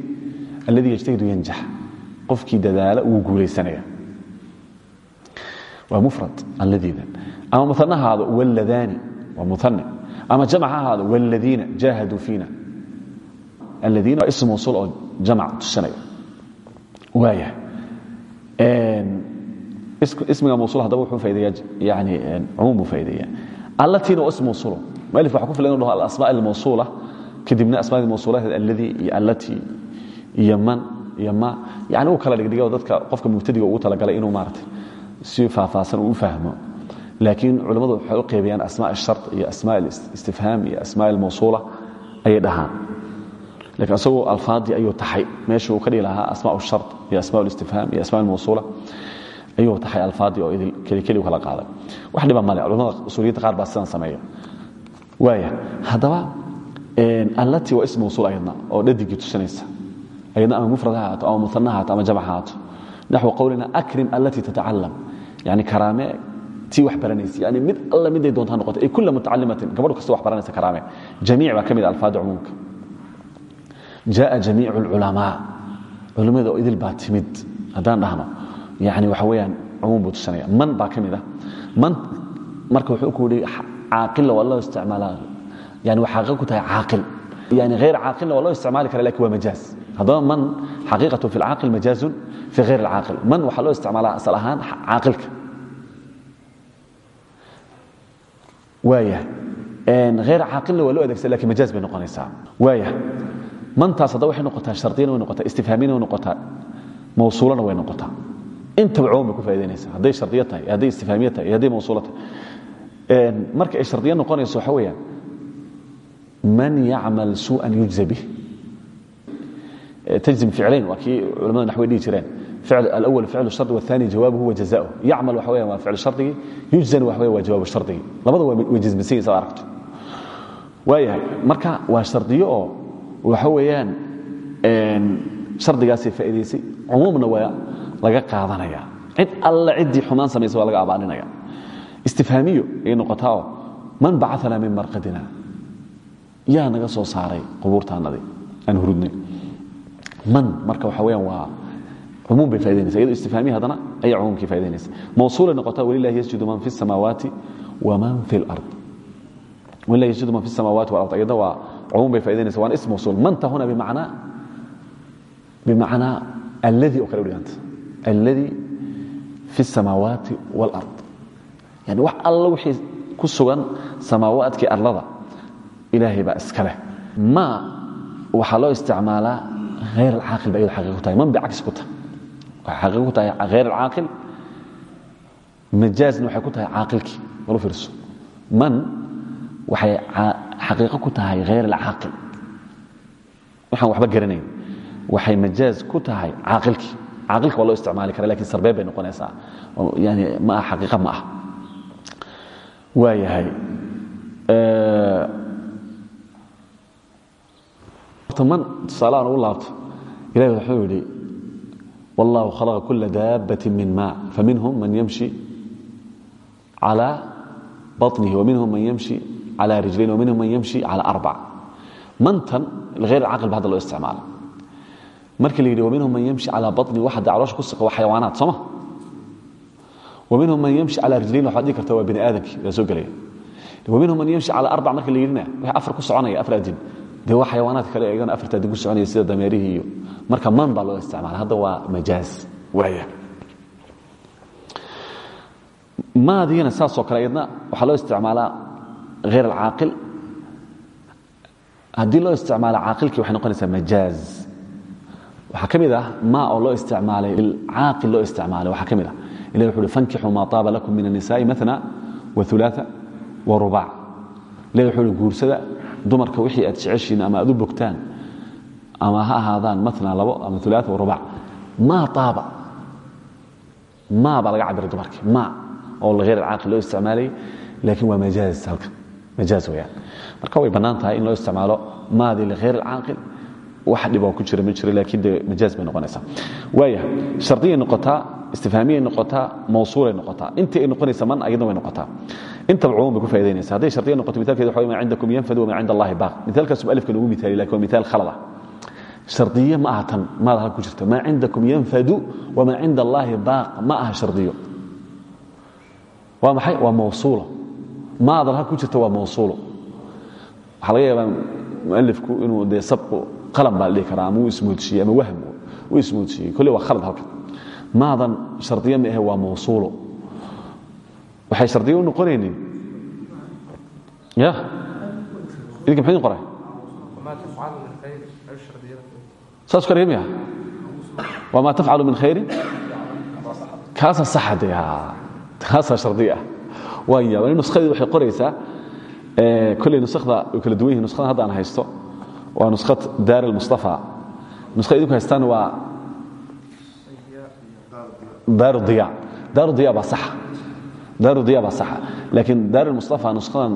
alladii yajtahidu yanjax. Qofkii dadaala wuu guulaysanaya waa mufrad alladiidan ama muana ha ahaado wاladaani waa muane ama jamc ha ahaado wاladiina jaahaduu fiina. Aladiina waa ism mawsuul oo jamc tusinaya. Waaya ismiga mawsul hadaba wuxuu faa'ideeyaa yani cumuum buu faa'ideeyaa ism mawsuulo mualif waxa ku filan inuu dhaho alasmaa almawsuula kadibna asmaadii mawsuulaheed alladii iyo allatii iyo man iyo ma. Kala dhigdhigo dadka qofka mubtadiga ugu talagalay inuu maarata si faahfaahsan u fahmo. Laakiin culammadu waxay u qeybiyaan asmaa ashart iyo asmaa alistifhaam iyo asmaa almawsuula ayay dhahaan. Lakiin isagoo alfaadii ayuu taxay. Meeshii uu ka dhigi asmaa shar iyo asma listifhaam iyo asma mawsuula ayuu taxay alfaadii oo idil kelikeli u kala qaaday. Wax dhiba male culamada usuuliyinta qaar baa sidan sameeya. Waaya haddaba allatii waa ism mawsuul ayadna oo dhadigii tusinaysa. Ayadna ama mufrad ama muana ama jamc naxwu qowlina akrim allatii tatacalam yani karaame tii wax baranaysa yani mid alla miday doonta ha noqoto ay kulla mutacalimatin gabadh kasta wax baranaysa karaame jamiic baa ka mid alfaada cumuumka jaءa jamiic اlculamaa culimmada oo idil baa timid haddaan dhahno yani waxa weyaan cumuum buu tusanaya man baa ka mid ah man marka wuxuu ku yihi caaqilna waa loo isticmaalaa yani waa xaqiiq ku tahay caaqil yani hayr caaqilna waa loo isticmaali kara laakiin waa majaaz haddaba man xaqiiqatu fi اlcaaqil majaazun fi hayr اlcaaqil man waxaa loo isticmaalaa asal ahaan caaqilka waaya hayr caaqilna waa loo adeegsada laakiin majaaz bay noqonaysaa waaya mantaas hadda waxay noqotaa shardiyana way noqotaa istifhaamiyana way noqotaa mawsuulana way noqotaa intaba cumuum bay ku faa'idaynaysaa hadday shardiyo tahay hadday istifhaamiye tahay iyo hadday mawsuulo tahay marka ay shardiyo noqonayso waxa weeyaan man yacmal suu'an yujza bih tajzim ficlayn waa kii culamada naxway dhihi jireen alawal ficlu shardi wathani jawaabuhu wa jazauh yacmal waxa weyan waa ficlu shardigii yujzana waxa weyan waa jawaabu shardigii labada way jazmisan yihiin saad aragto waayahay marka waa shardiyo oo waxa weeyaan shardigaasay faa'idaysay cumuumna waa laga qaadanaya cid alla ciddii xumaan samaysa waa laga abaaninaya istifhaamiyo ay noqotaao man bacaana min marqadina yaa naga soo saaray qubuurtaanadi aan hurudnay. Man marka waxa weyaan waa cumuum bay faadanaysa iyadoo istifhaamihi haddana ayaa cumuumkii faadanaysa mawsuulay noqota walilahi yasjudu man fi samaawaati waman fi lard walilahi yasjudu man fi samaawaati walard ayadna waa cumuum bay faadanaysa waana ism mawsuul. Manta huna bimacnaa bimacnaa alladii oo kale udhiganta alladii fi samaawaati walard yani wax alla wixii ku sugan samaawaadkii arlada ilaahay baa iska leh. Ma waxaa loo isticmaalaa hayr alcaaqil ba iyado xaqiiq ku tahay. Man bay ku tahay. Waxay xaqiiq tahay hayr alcaaqil. Majaazna waxay ku tahay caaqilkii. Walu fiirso. Man waxay xaqiiqo ku tahay hayr alcaaqil. Waxaan waxba garanayn. Waxay majaaz ku tahay caaqilkii. Caaqilka waa isticmaali kara laakiin sarbeeb bay yani ma xaqiiqa ma ah waayahay taman tusaaleaan u laabto. Ilahi wuxuu yidhi wallaahu khalaqa kula daabati min maa faminhum man yamshi cala banihi waminhum man yamshi cala rijlayn waminhum man yamshi cala arbac mantan hayr caqil ba hadda loo isticmaala markii la yidhi waminhum man yamshi cala banihi waxa de caloosha ku saqa waa xayawaanaad sooma waminhum man yamshi cala rijlayn waxaad dhihi karta waa bani aadamkii waa soo gelaya. Waminhum man yamshi cala arbac marka la yidhina wixii afar ku soconaya afar adin dee waa xayawaanaad kale iyagana afarta adin ku soconaya sida dameerihii iyo marka man baa loo isticmaala hadda waa majaaz waaya maadiyana saasoo kale iyadna waxaa loo isticmaalaa hayr alcaaqil haddii loo isticmaalo caaqilkii waxay noqonaysaa majaaz waxaa ka mid ah ma oo loo isticmaalay caaqil loo isticmaalay waxaa ka mid ah ilahi wuxu uhi fankixuu maa taaba lakum min الnisaءi maثna waثulaثa warubac ilahi wuxuu uhi guursada dumarka wixii aad jeceshiin ama aad u bogtaan ama ha ahaadaan maثna labo ama ulaثa warubac maa taaba. Ma baa laga cabiray dumarkii ma oo hayr alcaaqil loo isticmaalayay laakiin waa majaaz halkan majaaz weyaan marka way bannaan tahay in loo isticmaalo maadii lighayr alcaaqil wax dhiboo ku jira ma jiro laakiin dee majaaz bay noqonaysaa. Waaya shardiyay noqotaa istifhaamiyay noqotaa mawsuulay noqotaa. Intii ay noqonaysa man ayadna way noqotaa intaba cumuum bay ku faa'idaynaysa hadday shardiya noqoto mitalkeeda waxa ma cindakum yanfadu wama cinda allahi baaq. Mitalkaas alifka lagu mitaaliy laakiin waa mitaal khalad ah shardiye ma aha tan maada halka ku jirta maa cindakum yanfadu wama cinda allahi baaq ma aha shardiyo. Waa maxay? Waa mawsuulo. Maada halka ku jirta waa mawsuulo. Waxaa laga yaabaa mualifku inuu dee sabqu qalam baa la dhihi karaa ama uu ismoodsiiyey ama wahm uu ismoodsiiyey. Kolley waa khalad halkan. Maadan shardiye ma ahe waa mawsuulo waxay shardiye u noqonaynin ya. Idinka idin qoray? Saas ku miya? Wamaa tafcalu min khayrin? Kaasa saxa de kaasaa shardiye ah waa yaaba nuskadii waxay qoraysaa kolley nuskhda way kala duwan yihiin nuskhada hadda aan haysto waa nuskhad daar almustafa nuskada idinku haystaan waa daaru diya. Daaru diya baa saxa daaru diya baa saxa laakiin daar almustafa nuskhadan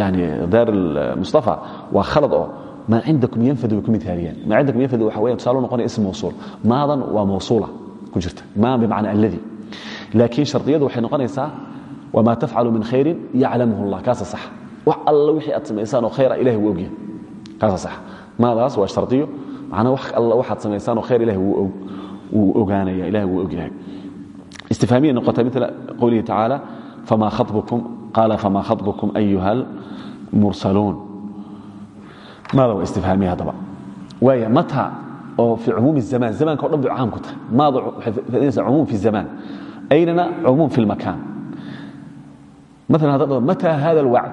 yani daar almustafa waa khalad oo maa cindakum yanfadu way ku mithaaliyaan maa cindakum yanfadu waxa weya tusaale noqonaya ism mawsuul maadan waa mawsuula ku jirta maa bimacna alladii laakiin shardiyadu waxay noqonaysaa wma tafcalu min khayrin yaclamhu اllah kaasa sax wax alla wixii aad samaysaan oo khayra ilahay wuu ogyahay kaasa sax maadaas waa shardiyo macnaa wax alla waxaad samaysaan oo khayr ilahay wuu ogaanaya ilahay wuu ogyahay istifhaamiya noqota mila qowlihi tacaala fama khaطbukum qaala fama khaطbukum ayuha اlmursaluun maada waa istifhaamiya haddaba waaya mata oo fi cumuum الzamaan zamanka o dhan bay caam ku tahay maada waxay faaidaysaa cumuum fi الzamaan aynana cumuum fi اlmakan مثلا هذا متى هذا الوعد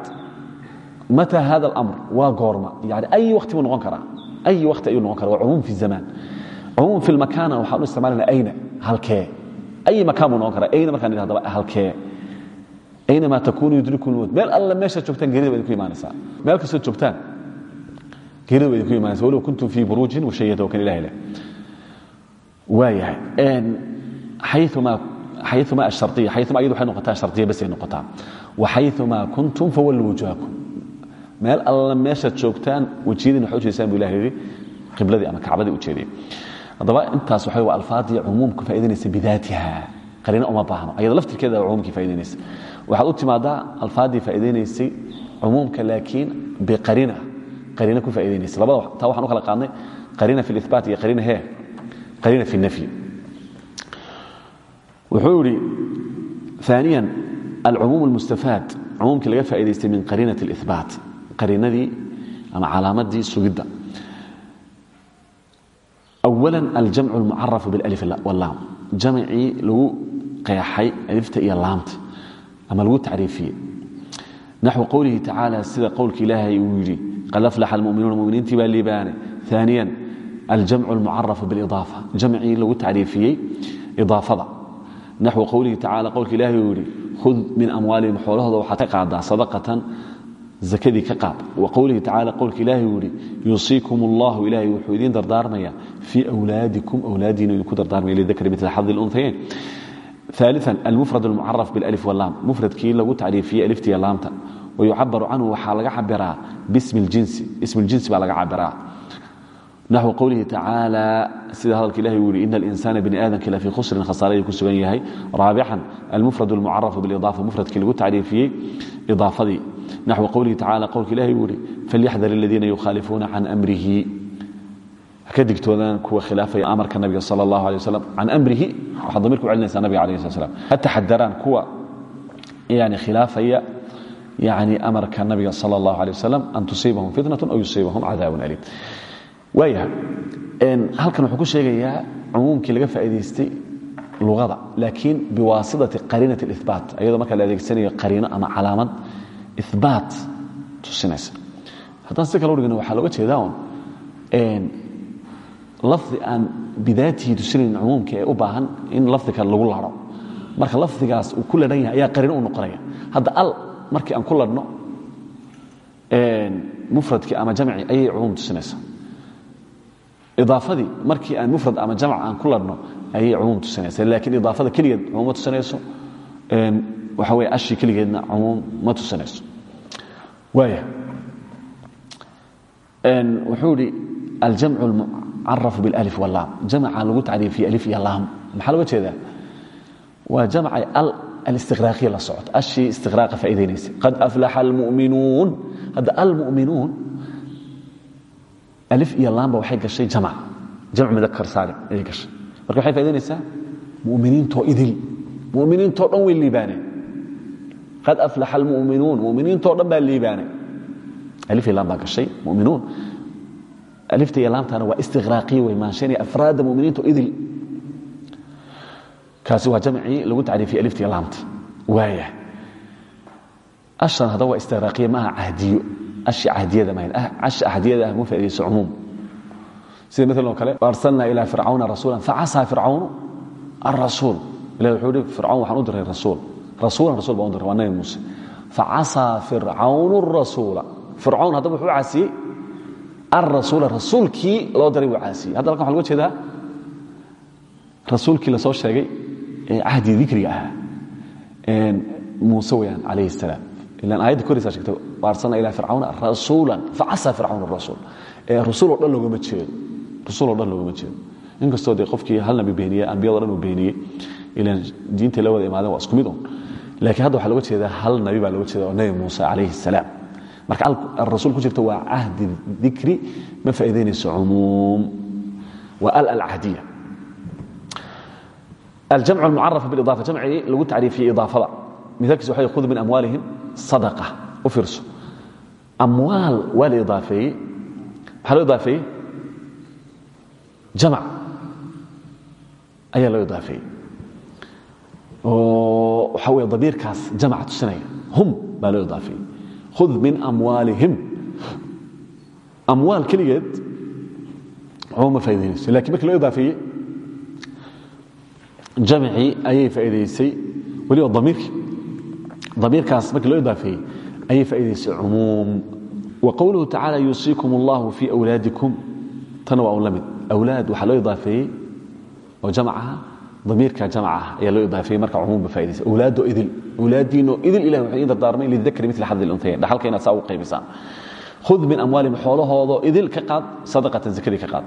متى هذا الأمر وقورما يعني أي وقت نغن كرا أي وقت أي نغن كرا وعموم في الزمان عموم في المكان وحاول استعمالنا أين هل ay makaan buu noon karaa markaan idha adaba halkee aynama takuunu yudriku lmowt meel alla meeshaad joogtaan geerida ba idinku imaanaysaa meel kastood joogtaan geerida ba idinku imaanaysa walow kuntum fii buruujin washayada oo kan ilahay leh waayahay xayumaa xayumaa ashariya xayumaa iyadu waxay noqotaa shardiya bas ay noqotaa waxayumaa kuntum fawalluu wujuhakum meel alla meeshaad joogtaan wejiyadiina waxaad ujeedsaan buu ilahay yidhi qibladii ama kacbadii ujeedayay adaba intaas waa alfaadii cumuumka faaidanaysa bidaatiha. Qariino uma baahno. Ayada laftirkeeda umuumkii faaidanaysa waxaad u timaadaa alfaadii faa'idaynaysay cumuumka laakiin biqarina qariina ku faaidaynaysa labada taa waxaan u kala qaadnay. Qariina fi libaat iyo qariina he qariina fi nafyi. Wuxuu yidhi aaniya alcumuum almustafaad. Cumuumkii laga faaidaystay min qariinati اlibaat qariinadii ama calaamadii sugidda awala aljamcu almucarafu bialif walaam jamacii lagu qeexay alifta iyo laamta ama lagu tacriifiyey naxwu qowlihi tacaala sida qowlka ilaahay uu yidhi qad aflaxa almuminuuna muminiintii baa liibaane aaniyan aljamcu almucarafu bialidaafa jamcii lagu tacriifiyey idaafada naxwu qowlihi tacala qowlka ilahay uu yidhi khud min amwaalihim xoolahooda waxaad ka qaadaa sadaqatan zakadii ka qaad wa qowlihi tacala qowlka ilaahay uu yidhi yuusiikum allahu ilaahay wuxuu idiin dardaarmaya fii awlaadikum awlaadiinu idinku dardaarmaya lidakri mitla xadi lunhayayn ثالثا المفرد المعرف بالالف واللام مفرد كي لو تعريفيه الفتي لامتا ويعبر عنه وحا لغا عبرا باسم الجنس اسم الجنس با لغا عبرا نحو قوله تعالى سيده هذا الله يقول إن الإنسان بن آدم كلا في خسر خسارة كسبان يهي رابعا المفرد المعرف بالإضافة مفرد كي لو تعريفيه إضافة دي naxو qowlihi tacala qowlka ilahi uu ihi falyaxdar اladiina yukhaalifuuna can amrihi ka digtoodaan kuwa khilaafaya amarka nabiga sal اllahu alيه waslm can amrihi waxaad damirka u celinaysaa nabiga alayh slat slam ha taxadaraan kuwa yani khilaafaya yani amarka nabiga sal اllahu alيه waslm an tusiibahum fitnaة aw yusiibahum cadaab aliim waayaha halkan wuxuu ku sheegayaa cumuumkii laga faa'idaystay luqada laakiin biwaasitati qariinat اlihbaat ayadoo marka la adeegsanayo qariino ama calaamad ihbaat tusinaysa. Haddaan si kale udhigna waxaa looga jeedaa un lafdi aan bidaatihi tusinayn cumuumka u baahan in lafdi kale lagu laro marka lafdigaas uu ku ladhan yahay ayaa qariino u noqonaya. Hadda al markii aan ku ladhno mufradkii ama jamci ayay cumuum tusinaysaa idaafadii markii aan mufrad ama jamc aan ku ayay cumuum tusinaysa laakiin idaafada keligeed cumuum ma tusinayso waxa weye ashi keligeedna cumuum ma tusinayso. Waaya wuxuu idhi aljamcu almucarafu biاlalif wاllaam jamca lagu tacriifiye alif iyo laam. Maxaa looga jeedaa? Waa jamcay al alistiqraaqiya la socoto ashii istiqraaqa faa'idaynaysa qad aflaxa almu'minuun. Hadda almu'minuun alif iyo laamba waxay gashay jamc jamc mudakar saalim ayay gashay. Marka waxay faa'idaynaysaa mu'miniintoo idil. Mu'miniintoo dhan way liibaaneen qad aflaxa almu'minuun. Mu'miniintoo dhan baa liibaanay alif iyo laam gashay mu'minuun. Alifta iyo laamtana waa istiqraaqiya way maanshaynaya afraadda mu'miniintoo idil. Kaasi waa jamcii lagu tacriifiyey alifta iyo laamta. Waaya. Ashan haddaba waa istiqraaqiya maaha cahdiyo ashi cahdiyada mahayn ashi cahdiyada ah ma faaidayso cumuum sida maalan oo kale arsalnaa ilaa fircawna rasuulan facasaa fircawnu arasuul ilahi wuxuu ihi fircawn waxaan u diray rasuul rasuulan rasul baan u diray waa nabi muuse facasaa fircawnu rasuula fircawn haddaba wuxuu caasiyey arasuula rasuulkii loo diray buu caasiyey hadda halkan waxa loga jeedaa rasuulkii la soo sheegay ee cahdi dikriga ahaa muuse weyaan calayhi salaam ilan aayadda koraysaa sheegtay arsalna ilaa fircawna rasuulan facasaa fircawn rasuul. Ee rasuul oo dhan loogama jeedo rasuul oo dhan loogama jeedo. Inkastoo dee qofkii hal nabi beeniyey ambiyado dhan uu ilan diintay la wada imaadeen waa isku mid laakiin hadda waxaa looga jeedaa hal nabi baa looga jeeda nabi muuse calayhi salaam. Marka rasuul ku jirta waa cahdi dikri ma faa'idaynayso cumuum. Waa al alcahdiya aljamc almucarafa biidafa jamcii lagu tacriifiyey idaafada. Miaalkiis waxa khud min amwaalihim sadaqa u fiirso. Amwaal waa la idaafeeyey maxaa loo idaafeeyey jamc ayaa loo idaafeeyey oo waxaa weye damiirkaas jamca tusinaya. Hum baa loo idaafeeyey khud min amwaalihim. Amwaal keligeed cumuum ma faa'idaynayso laakiin markii loo idaafeeyey jamcii ayay faa'idaysay weliba damiirkii damiirkaas markii loo idaafeeyey ayay faa'idaysay cumuum. Wa qowluhu tacala yuusiikum allahu fii awlaadikum. Tana waa un la mid. Awlaad waxaa loo idaafeeyey oo jamcaha damiirka jamcaha ayaa loo idaafeeyey marka cumuum ba faa'idaysay awlaadoo idil awlaadiinoo idil ilahi wuxuu idin dardaarmay lidakri mil xadi luntayayn dhaxalka inaad saa ugu qaybisaan khud min amwaalihim xoolahoodoo idil ka qaad sadaqatan zakadii ka qaad.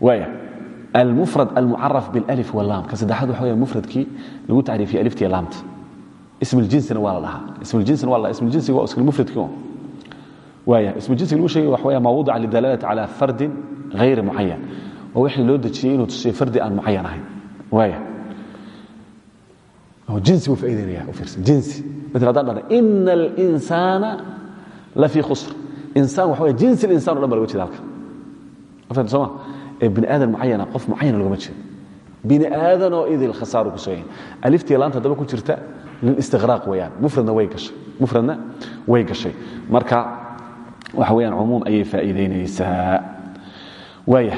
Waaya almufrad almucaraf biاlalif walaam ka saddexaad waxa weya mufradkii lagu tacriifiyey aliftiya laamta ismjinsina waa la dhahaa. Ismjinsina waa ismjinsiga waa ismulmufradkii waaya ismjinsigi lagu sheegay waxa weya ma wudica lidalaalati calaa fardin hayri mucayan waa wixii loo dejiyey inuu tusiyo fardi aan mucayan ahayn. Waaya jinsi buu faa'idaynaya u fiirsan. Jinsi. Mithal haddaan dhahna ina alinsaana la fii khusr. Insaan waxa weya jinsi alinsan o dhan ba laga jeeda halka aftan soo ma? Ee bini aadan mucayana ah, qof mucayana logama jeedo. Bini aadanoo idil khasaaru ku soo yahin aliftii laanta ku jirta lilistiqraaq weeyaan mufradna way gashay mufradna way gashay marka waxa weeyaan cumuum ayay faa'iidaynaysaa waaya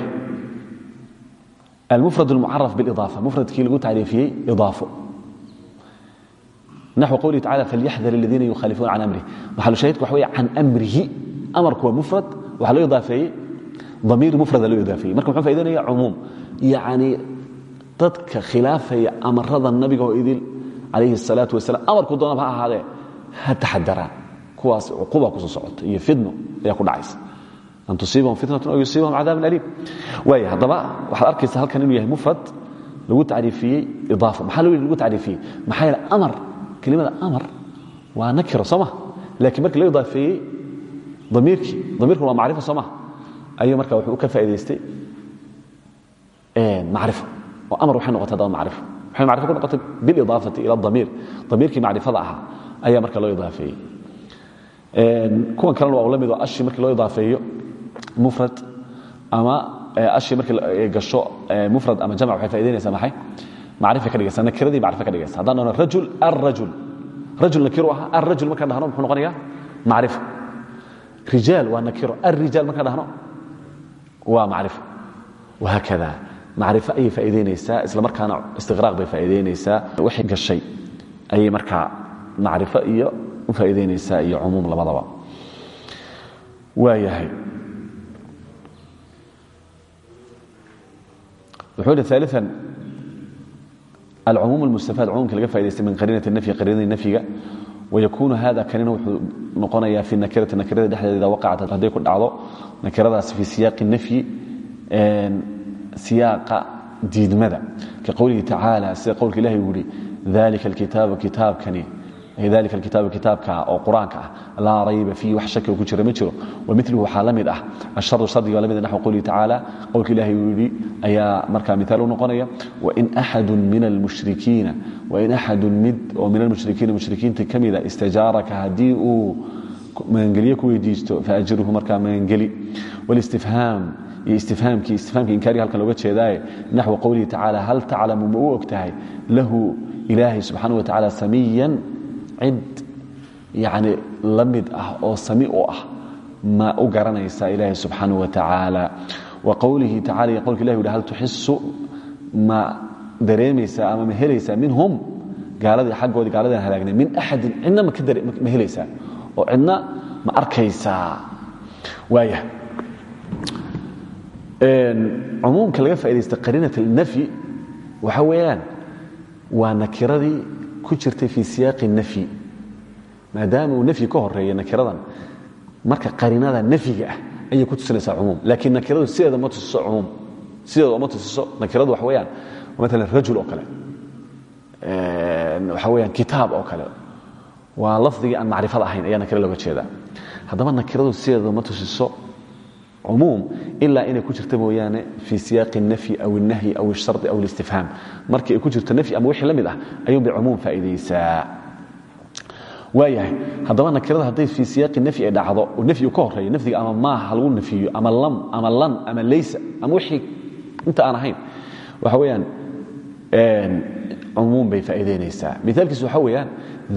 almufrad almucaraf biاlidaafa mufradkii lagu tacriifiyey idaafo naxو qwlihi tacala falyaxdar اladiina yukhaalifuuna can amrih maxalu shahidku waxa wey can amrihi amarku waa mufrad waxaa loo idaafeeyey damiir mufrada loo idaafeeyey marka muxuu faidanaya cumuum yacni dadka khilaafaya amarada nabiga oo idil calayhi اsalaaة wasalam amarku doonaba ha ahaadee ha taxadaraan kuwaas cuquba ku soo socota iyo fitno ayaa ku dhacaysa an tusiibahum fitnatu aw yusiibahum cadaabun aliim waaya haddaba waxaad arkaysa halkan inuu yahay mufrad lagu tacriifiyey idaafa maxaa loo yidhi lagu tacriifiyey maxaa yeele amar kelimada amar waa nakiro soo maha laakiin markii loo idaafeeyey damiirkii damiirkuna waa macrifa soo maha ayuu marka wuxuu ka faa'idaystay macrifa oo amar waxay noqotay haddaba macrifa waxay macrifo ku noqotay bilidaafati ila damiir. Damiirkii macrifada ahaa ayaa marka loo idaafeeyey. Kuwan kalena waa la mid oo ashii markii loo idaafeeyo mufrad ama ashii markii gasho mufrad ama jamc waxay faa'idaynaysaa maxay? Macrifay ka dhigaysaa nakiradii macrifo ka dhigaysa haddaan dhahno rajul arrajul. Rajul nakiru aha arrajul markaan dhahno muxuu noqonayaa macrifo rijaal waa nakiro alrijaal markaan dhahno waa macrifo wahaakada macrifo ayay faa'idaynaysaa isla markaana istiqraaq bay faa'idaynaysaa waxay gashay ayay markaa macrifo iyo u faa'idaynaysaa iyo cumuum labadaba. Waa yahay wuxuu hi aalian alcumuum almustafaad cumumka laga fa'idaysta min qariinati nafyi qariinadii nafyiga wayakunu hada kanina wuxuu noqonayaa fi nakirati nakirada dhexdeeda idaa waqacat hadday ku dhacdo nakiradaas fii siyaaqi nafyi siyaaqa diidmada ka qowlihi tacaala sida qowlka ilahi uu yihi dalika kitaabu kitaabkani dalika alkitaabu kitaabka ah oo qur'aanka ah laa rayba fiihi wax shaki oo ku jira ma jiro wamiluhu waxaa la mid ah asharu shardiga la mid ah, naxw qowlihi tacaala. Qowlka ilahi uu yidhi ayaa markaa miaal u noqonaya wain axadun min almushrikiina wain axadun mid oo min almushrikiina mushrikiinta ka mida ah, istajaaraka haddii uu magangelye ku weydiisto faajirhu markaa magangeli walistifhaam iyo istifhaamkii istifhaamkii inkaariga halkan looga jeedaaye naxwa qowlihi tacaala hal taclamu ma u og tahay lahu ilaahay subxaana wa tacala samiyan cid yani la mid ah oo sami u ah ma u garanaysaa ilaahi subxaana wa tacaala. Wa qowlihi tacala iyo qowlka ilah yhi hal tuxisu ma dareemaysaa ama ma helaysaa minhum? Gaaladii xaggoodii gaaladaan halaagnay min axadin cidna ma helaysaa? Oo cidna ma arkaysaa. Waaya cumuumka laga faaidaysta qariinat alnafyi waxa weeyaan waa nakiradii ku jirtay fii siyaaqi nafyi. Maadaama uu nafyi ka horreeya nakiradan marka qariinada nafyiga ah ayay ku tusinaysaa cumuum. Laakiin nakiradu sideeda ma tusiso cumuum. Sideeda uma tusiso nakiradu waxa weyaan maalan rajul oo kale. Waxa weyaan kitaab oo kale. Waa lafdigii aan macrifada ahayn ayaa nakira looga jeedaa. Haddaba nakiradu sideeda ma tusiso cumuum ilaa inay ku jirta mooyaane fii siyaaqi الnafyi aw الnahyi aw الshardi aw اlistifhaam markii ay ku jirto nafyi ama wixii la mid ah ayuun bay cumuum faa'iidaysaa waayahay haddaba nakirada hadday fii siyaaqi nafyi ay dhacdo oo nafyi uu ka horeeyo nafyiga ama maaha lagu nafiyo ama lam ama lan ama laysa ama wixii inta aan ahayn waxa weeyaan cumuum bay faa'iidaynaysaa mithaalkiisu waxa weeyaan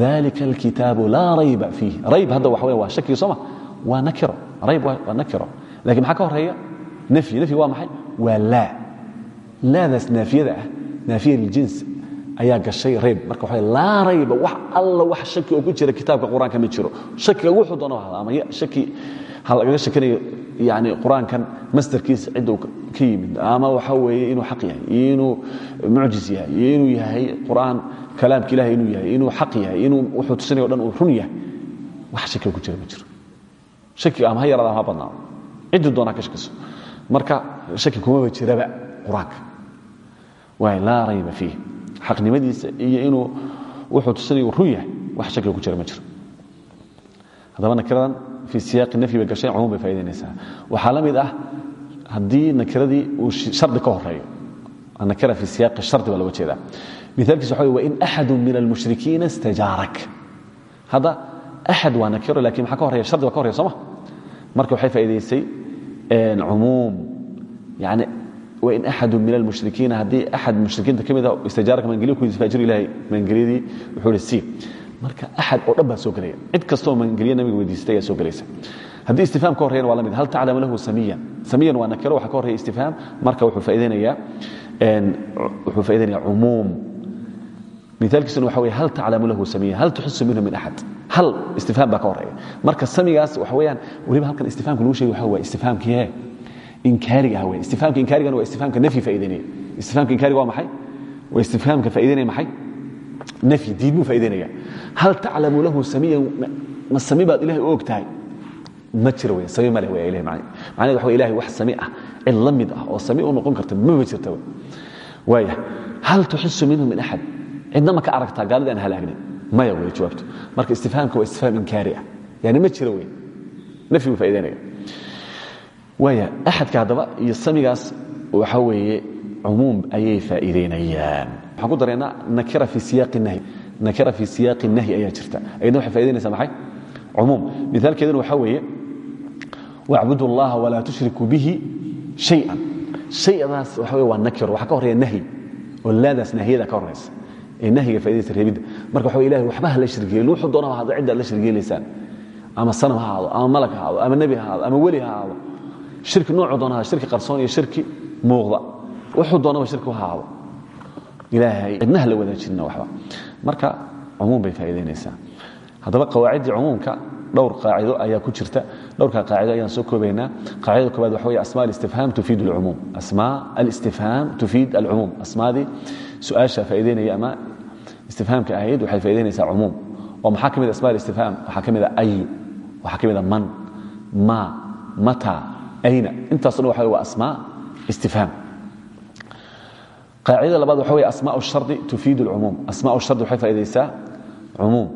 dalika alkitaabu laa rayba fiih rayb hadda waxa weyan waa shakigi sooma waa nakiro rayb waa nakiro laakiin maxaa ka horreeya nafyi nafyi waa maxay waa laa laadaas naafiyada ah naafiya liljins ayaa gashay rayb marka waxa laa rayba wax alla wax shaki oo ku jira kitaabka qur'aanka ma jiro shakiga wuxuu doono hada ama shaki ha lagaga shakinayo yani qur'aankan masdarkiisa cidda ka yimid ama waxa weeye inuu xaq yahay iyo inuu mucjiz yahay iyo inuu yahay qur'aan kalaamka ilahay inuu yahay inuu xaq yahay inuu wuxuu tusinayo o dhan uu run yahay wax shakiga ku jira ma jiro shakiga ama ha yaraada ama ha badnaado ciddii doonaa ka shakiso marka shaki kumaba jiraba qur'aanka waay laa rayba fiih. Xaqnimadiisa iyo inuu wuxuu tusinayo run yahay wax shakiga ku jira ma jiro. Haddaba nakiradan fii siyaaqi nafyi bay gashay cumuum bay faa'idaynaysaa waxaa la mid ah haddii nakiradii uu shardi ka horeeyo nakira fii siyaaqi shardi baa looga jeedaa. Mithaalkiisa waxa wey wain axadu min almushrikiina istajaarak hadda axad waa nakiro laakiin maxaa ka horeya shardi baa ka horeya sooma marka waxay faa'idaysay cumuum yani wain axadu min almushrikiina haddii axad mushrikiinta ka mid ah istijaaraka maangeliyo ku faajir ilahay maangelyadii wuxuu ihi sii marka axad oo dhan baa soo gelaya cid kastoo maangeliya nabiga weydiistay ayaa soo gelaysa. Haddii istifhaam ka horeyana waa la mid hal taclamu lahu samiyan samiyan waa nakiro waxa ka horreya istifhaam marka wuxuu faa'idaynaya cumuum miaalkiisuna waxa weye hal taclamu lahu samiyan hal tuxisu minhu min axad hal istifhaam baa ka marka samigaas waxa weeyaan weliba halkan istifhaamka lagu sheegay waxa waa istifhaamkii he inkaariga ah wey istifhaamka inkaarigana waa istifhaamka nafyi faa'idaynaya istifhaamka inkaariga waa maxay? Waa istifhaamka faa'idaynaya maxay? Nafyi diidmuu faa'idaynaya hal taclamu lahu samiyan ma sami baad ilahay u ma jiro wey sami ma leh wey ilahay macnaheed macnaheed waxa wey ilahay wax sami ah ah oo sami noqon karta maba jirta wey waaya hal tuxisu minhu min axad cidna ma ka aragtaa gaalidii aan halaagnay maya wey jawaabtu marka istifhaamka waa istifhaam inkaari ah yani ma jiro wey nafyi buu faa'idaynaya waaya axadka haddaba iyo samigaas waxa weeye cumuum ayay faa'iidaynayaan waxaan ku daraynaa nakira fi siyaaqi nahyi nakira fi siyaaqi nahyi ayaa jirta ayadna waxay faa'idaynaysaa maxay cumuum mithaalkeeduna waxaa weeye wacbudu allaha walaa tushriku bihi shayan shayadaas waxa wey waa nakiro waxaa ka horreeya nahyi oo laadaas nahiyada ka horraysa nahyiga faaidaysa reebidda marka waxa wey ilahi waxba ha la shirgeelin wuxuu doonaba hado cidda ad la shirgeelaysaan ama sanam ha ahaado ama malag ha ahaado ama nebi ha ahaado ama weli ha ahaado. Shirki noocuu doona ha shirki qarsoon iyo shirki muuqda. Wuxuu doonaba shirki ha ahaado. Ilaahay cidna ha la wadaajinna waxba. Marka cumuum bay faa'idaynaysaa haddaba qawaaciddii cumuumka dhowr qaacido ayaa ku jirta. Dhowrkaa qaacido ayaan soo koobaynaa. Qaacidada koobaad waxa wey asma alistifhaam tufiid alcumuum asmaa alistifhaam tufiid alcumuum. Asmaadii su'aasha faa'idaynaya ama istifhaamka ahayd waxay faa'idaynaysaa cumuum. Oo maxaa ka mid asma alistifhaam waxaa ka mid a ayu waxaa ka mid a man. Ma mata ayna. Intaaso dhan waxa waa asmaa istifhaam. Qaacidada labaad waxa wey asmaa shardi tufiid alcumuum asmaa shardi waxay faaidaysaa cumuum.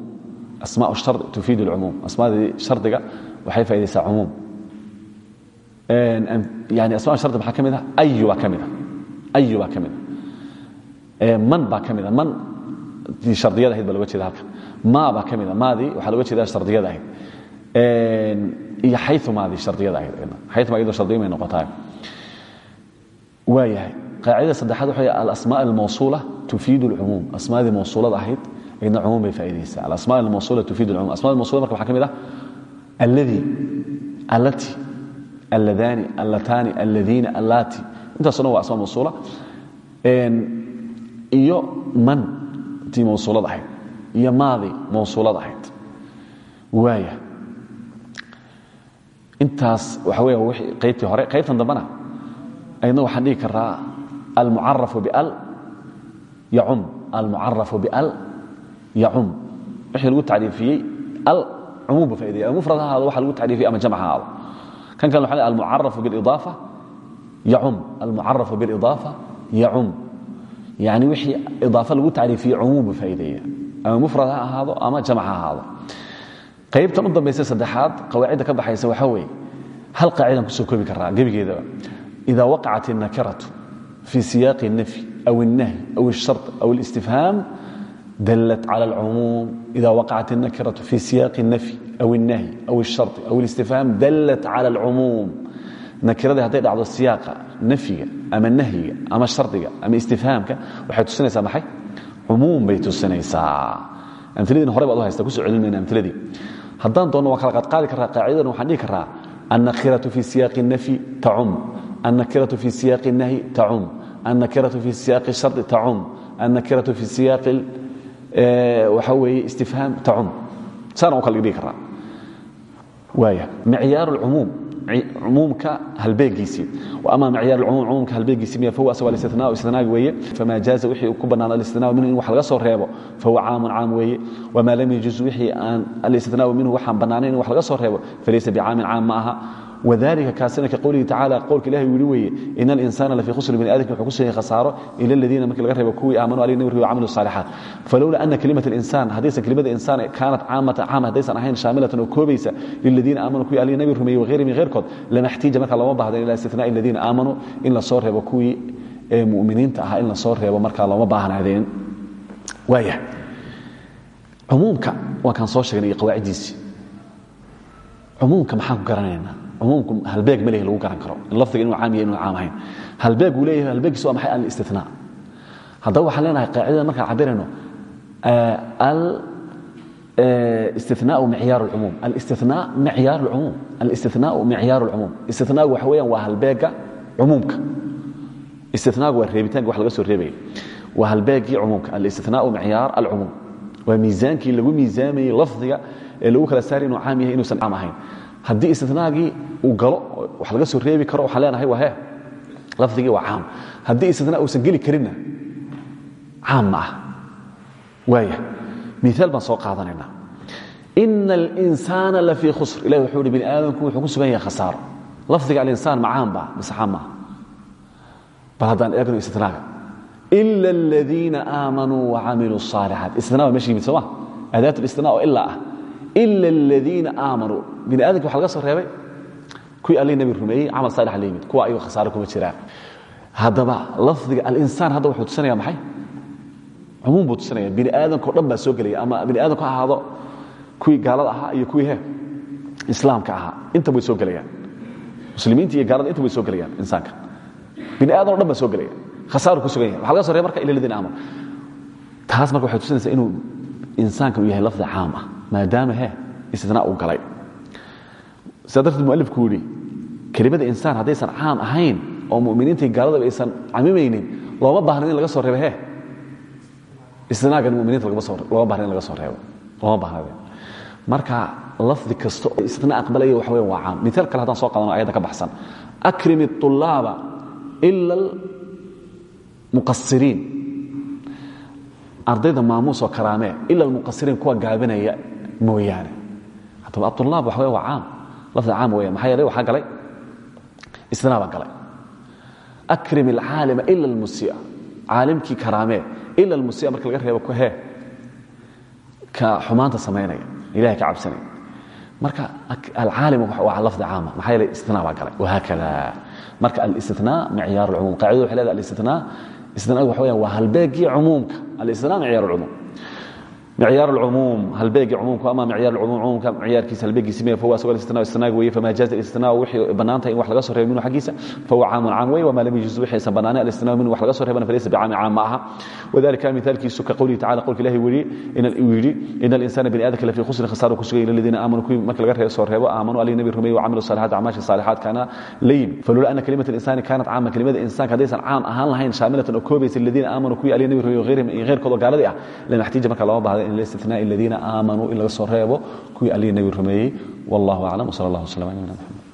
Asmaa shard tufiid alcumuum asmaadii shardiga waxay faaidaysaa cumuum. Yani asmaa shardi maxaa ka mid ah ayu baa ka mid a. Ayu baa ka mid a. Man baa ka mid a. Man dii shardiyada ahayd baa loga jeeda halkan. Ma baa ka mid a maadii waxaa loga jeeda shardiyada ahayd. Iyo xayumaadii shardiyada ahayd. Xayuma iyadoo shardiya may noqotaa waayahay qaacidada saddexaad waxa alasmaa almawsuula tufiid alcumuum. Asmaadii mawsuulada ahayd ayadna cumuum bay faaidaysaa alasmaa almawsuula tufiid alcumuum. Asmaada mawsula marka waxaa ka mid ah alladii allati alladaani allataani alladiina allaati intaaso dhan waa asmaa mawsuula. Iyo man tii mawsuulad ahayd iyo maadii mawsuulad ahayd. Waaya intaas waxa weya qaybtii hore qaybtan dambena ayadna waxaan dhigi karaa almucarafu bial yacum. Almucarafu bial yacum. Wixii lagu tacriifiyey al cumuum ba faidaya mufrad ha ahaado waxa lagu tacriifiyey ama jamc ha ahaado. Kan kale waxa almucarafu biاlidaafa yacum. Almucarafu biاlidaafa yacum yani wixii idaafa lagu tacriifiyey cumuum buu faa'ideeya ama mufrad ha ahaado ama jamc ha ahaado qaybtan u dambaysa saddexaad qawaacidda ka baxaysa waxaa weeye hal qaacidan kusoo koobi karaa gebigeedaba ida waqacat الnakiratu fi siyaaqi الnafyi aw الnahyi aw الshart aw اlistifhaam dلت على العموم إذا وقعت النكرة في سياق النفي أو النهي أو الشرط أو الاستفهام دلت على العموم نكرada hadday dhacdo siyaaqa nafyiga ama nahyiga ama shardiga ama istifhaamka waxay tusinaysaa maxay? Cumuum bay tusinaysaa. Amiladiina hore baad u haysta ku soo celin mayna amiladii haddaan doonno waan kala qaadqaadi karraa qaacidadan waxaan dhihi karraa annakiratu fii siyaaqi nafyi tacum annakiratu fii siyaaqi nahyi tacum annakiratu fii siyaaqi shardi tacum annakiratu fii siyaaqi waxa weeye istifhaam tacum saanaan u kala dhigi karaa waaya micyaaru lcumuum cumuumka halbeegiisii ama micyaar اlcumuum cumuumka halbeegiisii miya fahuwa aswa اlistinaa istinaag weeye fama jaaza wixii ku bannaan alistinaa minhu in wax laga soo reebo fahuwa caamun caam weeye wama lam yajuz wixii aan alistinaa minhu waxaan bannaanayn in wax laga soo reebo falaysa bicaamin caam ma aha aalia kaasina ka qowlihi tacaala qowlka ilahi wili weeye in alinsana lafii khusr baniadamki wuxuu kusugaya khasaaro ila aladiina markii laga reebo kuwii aamanuu alayh nabi wa camilu saalixaat falowlaa ana kelimat alinsaan haddaysan kelimada insaan kaanat caamata caama haddaysan ahayn shaamilatan oo koobaysa liladiina aamanuu kuwii alihi nabi rumeeye wahayrihim heyrkood lama xtiija marka looma baahdan ila istinaai aladiina aamanuu in la soo reebo kuwii muminiinta ahaa in la soo reebo markaa looma baahnaadeen. Waaya cumuumka waan kaan soo sheegnay iyo qawaaciddiisii. Cumuumka maxaan ku garanaynaa? umuumku halbeeg ma leh lagu garan karo lafdiga inuu caam yahay inuu caam ahayn halbeeguu leeyahay halbeeggiisa waa maxay alistinaa haddaba waxaan leenahay qaacidada markaan cabirayno alistinaau micyaar lcumuum alistinaa micyaar lcumuum alistinaau micyaar lcumuum istinaagu waxa weeyaan waa halbeegga cumuumka istinaagu waa reebitaanka wax laga soo reebaya waa halbeeggii cumuumka alistinaau micyaar alcumuum waa miisaankii lagu miisaamayey lafdiga ee lagu kala saari inuu caam yahay inuusan caam ahayn haddii istinaagii uu galo wax laga soo reebi karo waxaan leenahay waa he lafdigii waa caam haddii istina uusan geli karinna caam ma ah waaya miaal baan soo qaadanaynaa ina اlinsaana lafii khusr ilahi wuxuu hi bini aadamku wuxuu ku sugan yahay khasaaro lafdiga alinsaan ma caam baa mise caam maaha bal haddaan eegno istinaaga ila اladiina aamanuu wacamiluu الصaalixaat istina waa meesha yimid sooma adaat اlistina oo ilaa ah ila aladiina aamanuu bini aadamki waxa laga soo reebay kuwii allii nabi rumeeyey camal saalix la yimid kuwa ayago khasaare kuma jiraan haddaba lafdiga alinsaan hadda wuxuu tusinaya maxay cumuum buu tusinaya bini aadamka o dhan soo gelaya ama bini aadamku ha ahaado kuwii gaalada ahaa iyo kuwii he islaamka ahaa inta way soo gelayaan muslimiinta iyo gaalada inta way soo gelayaan insaanka bini aadam o dhan soo gelaya khasaaru ku sugan yahay waxa laga so reebay marka ila ladiina aamanu taas marka waxay tusinaysaa inuu insaanka uu yahay lafdi caam ah maadaama he istina uu galay. Sidaa darteed mualifku yidhi kelimada insaan haddaysan caam ahayn oo muminiintai gaaladaba aysan camimaynin looma baahna in laga soo reebo he. Istinaagan muminiinta looma bahna in laga soo reebo. Looma baahnade marka lafdi kasta oo istina aqbalaya waxa weyan waa caam miaal kale haddaan soo qaadano ayadda ka baxsan. Akrim اطulaaba ila muqasiriin ardayda maamuusoo karaamee ila almuqasiriin kuwa gaabinaya mooyaane. Haddaba aulaab waxa waa caam. Lafdi caam weyan maxaa yeelay waxaa galay istinaa baa galay. Akrim alcaalima ila almusia caalimkii karaamee ila almusia marka laga reebo he ka xumaanta samaynaya ilahay ka cabsanaya. Marka alcaalim waa lafdi caama maxaa yeelay istinaa baa galay. Wahaakada marka alistinaa micyaar lcumuum qaacidadu waxay leedahay alistinaa istinaagu waxa weyan waa halbeegii cumuumka. Alistinaa micyaar lcumuum micyaar اlcumuum halbeegii cumuumku ama micyaar اlcumuum cumuumka micyaarkiisa halbeegiisi mee fahuwa asagoo istinaa istinaag weeye fama jaaza istinaa wixii bannaan tahay in wax laga soo reebo minhu xaggiisa fahuwa caamun caam weye wama lam yajuz wixii aysan bannaanay alistinaa minhu wax laga soo reebana falaysa bicaamin caam ma aha wadalika mithaalkiisu ka qowlihi tacala qolka ilahi weli uu yidhi ina alinsana bini aadamka lafii khusrin khasaaru ku sugay ila aladiina aamanuu kuwii marka laga soo reebo aamanuu ali nabi rumeeye wacamilu salixaat acmaasha saalixaat kaana la yimi falula ana kalimat alinsani kaanat caama kelimada insaanka haddaysan caam ahaan lahayn shaamilatan oo koobaysa aladiina aamanuu kuwii ali nabi rumeeye wahayrihim iyo heyrkoodoo gaaladii ah lama xtiija marka looma baahda in listithnaa aladiina aamanuu in laga soo reebo kuwii allihii nebi rumeeyey wallahu aclam wsal allah wslam ala nabina mxamed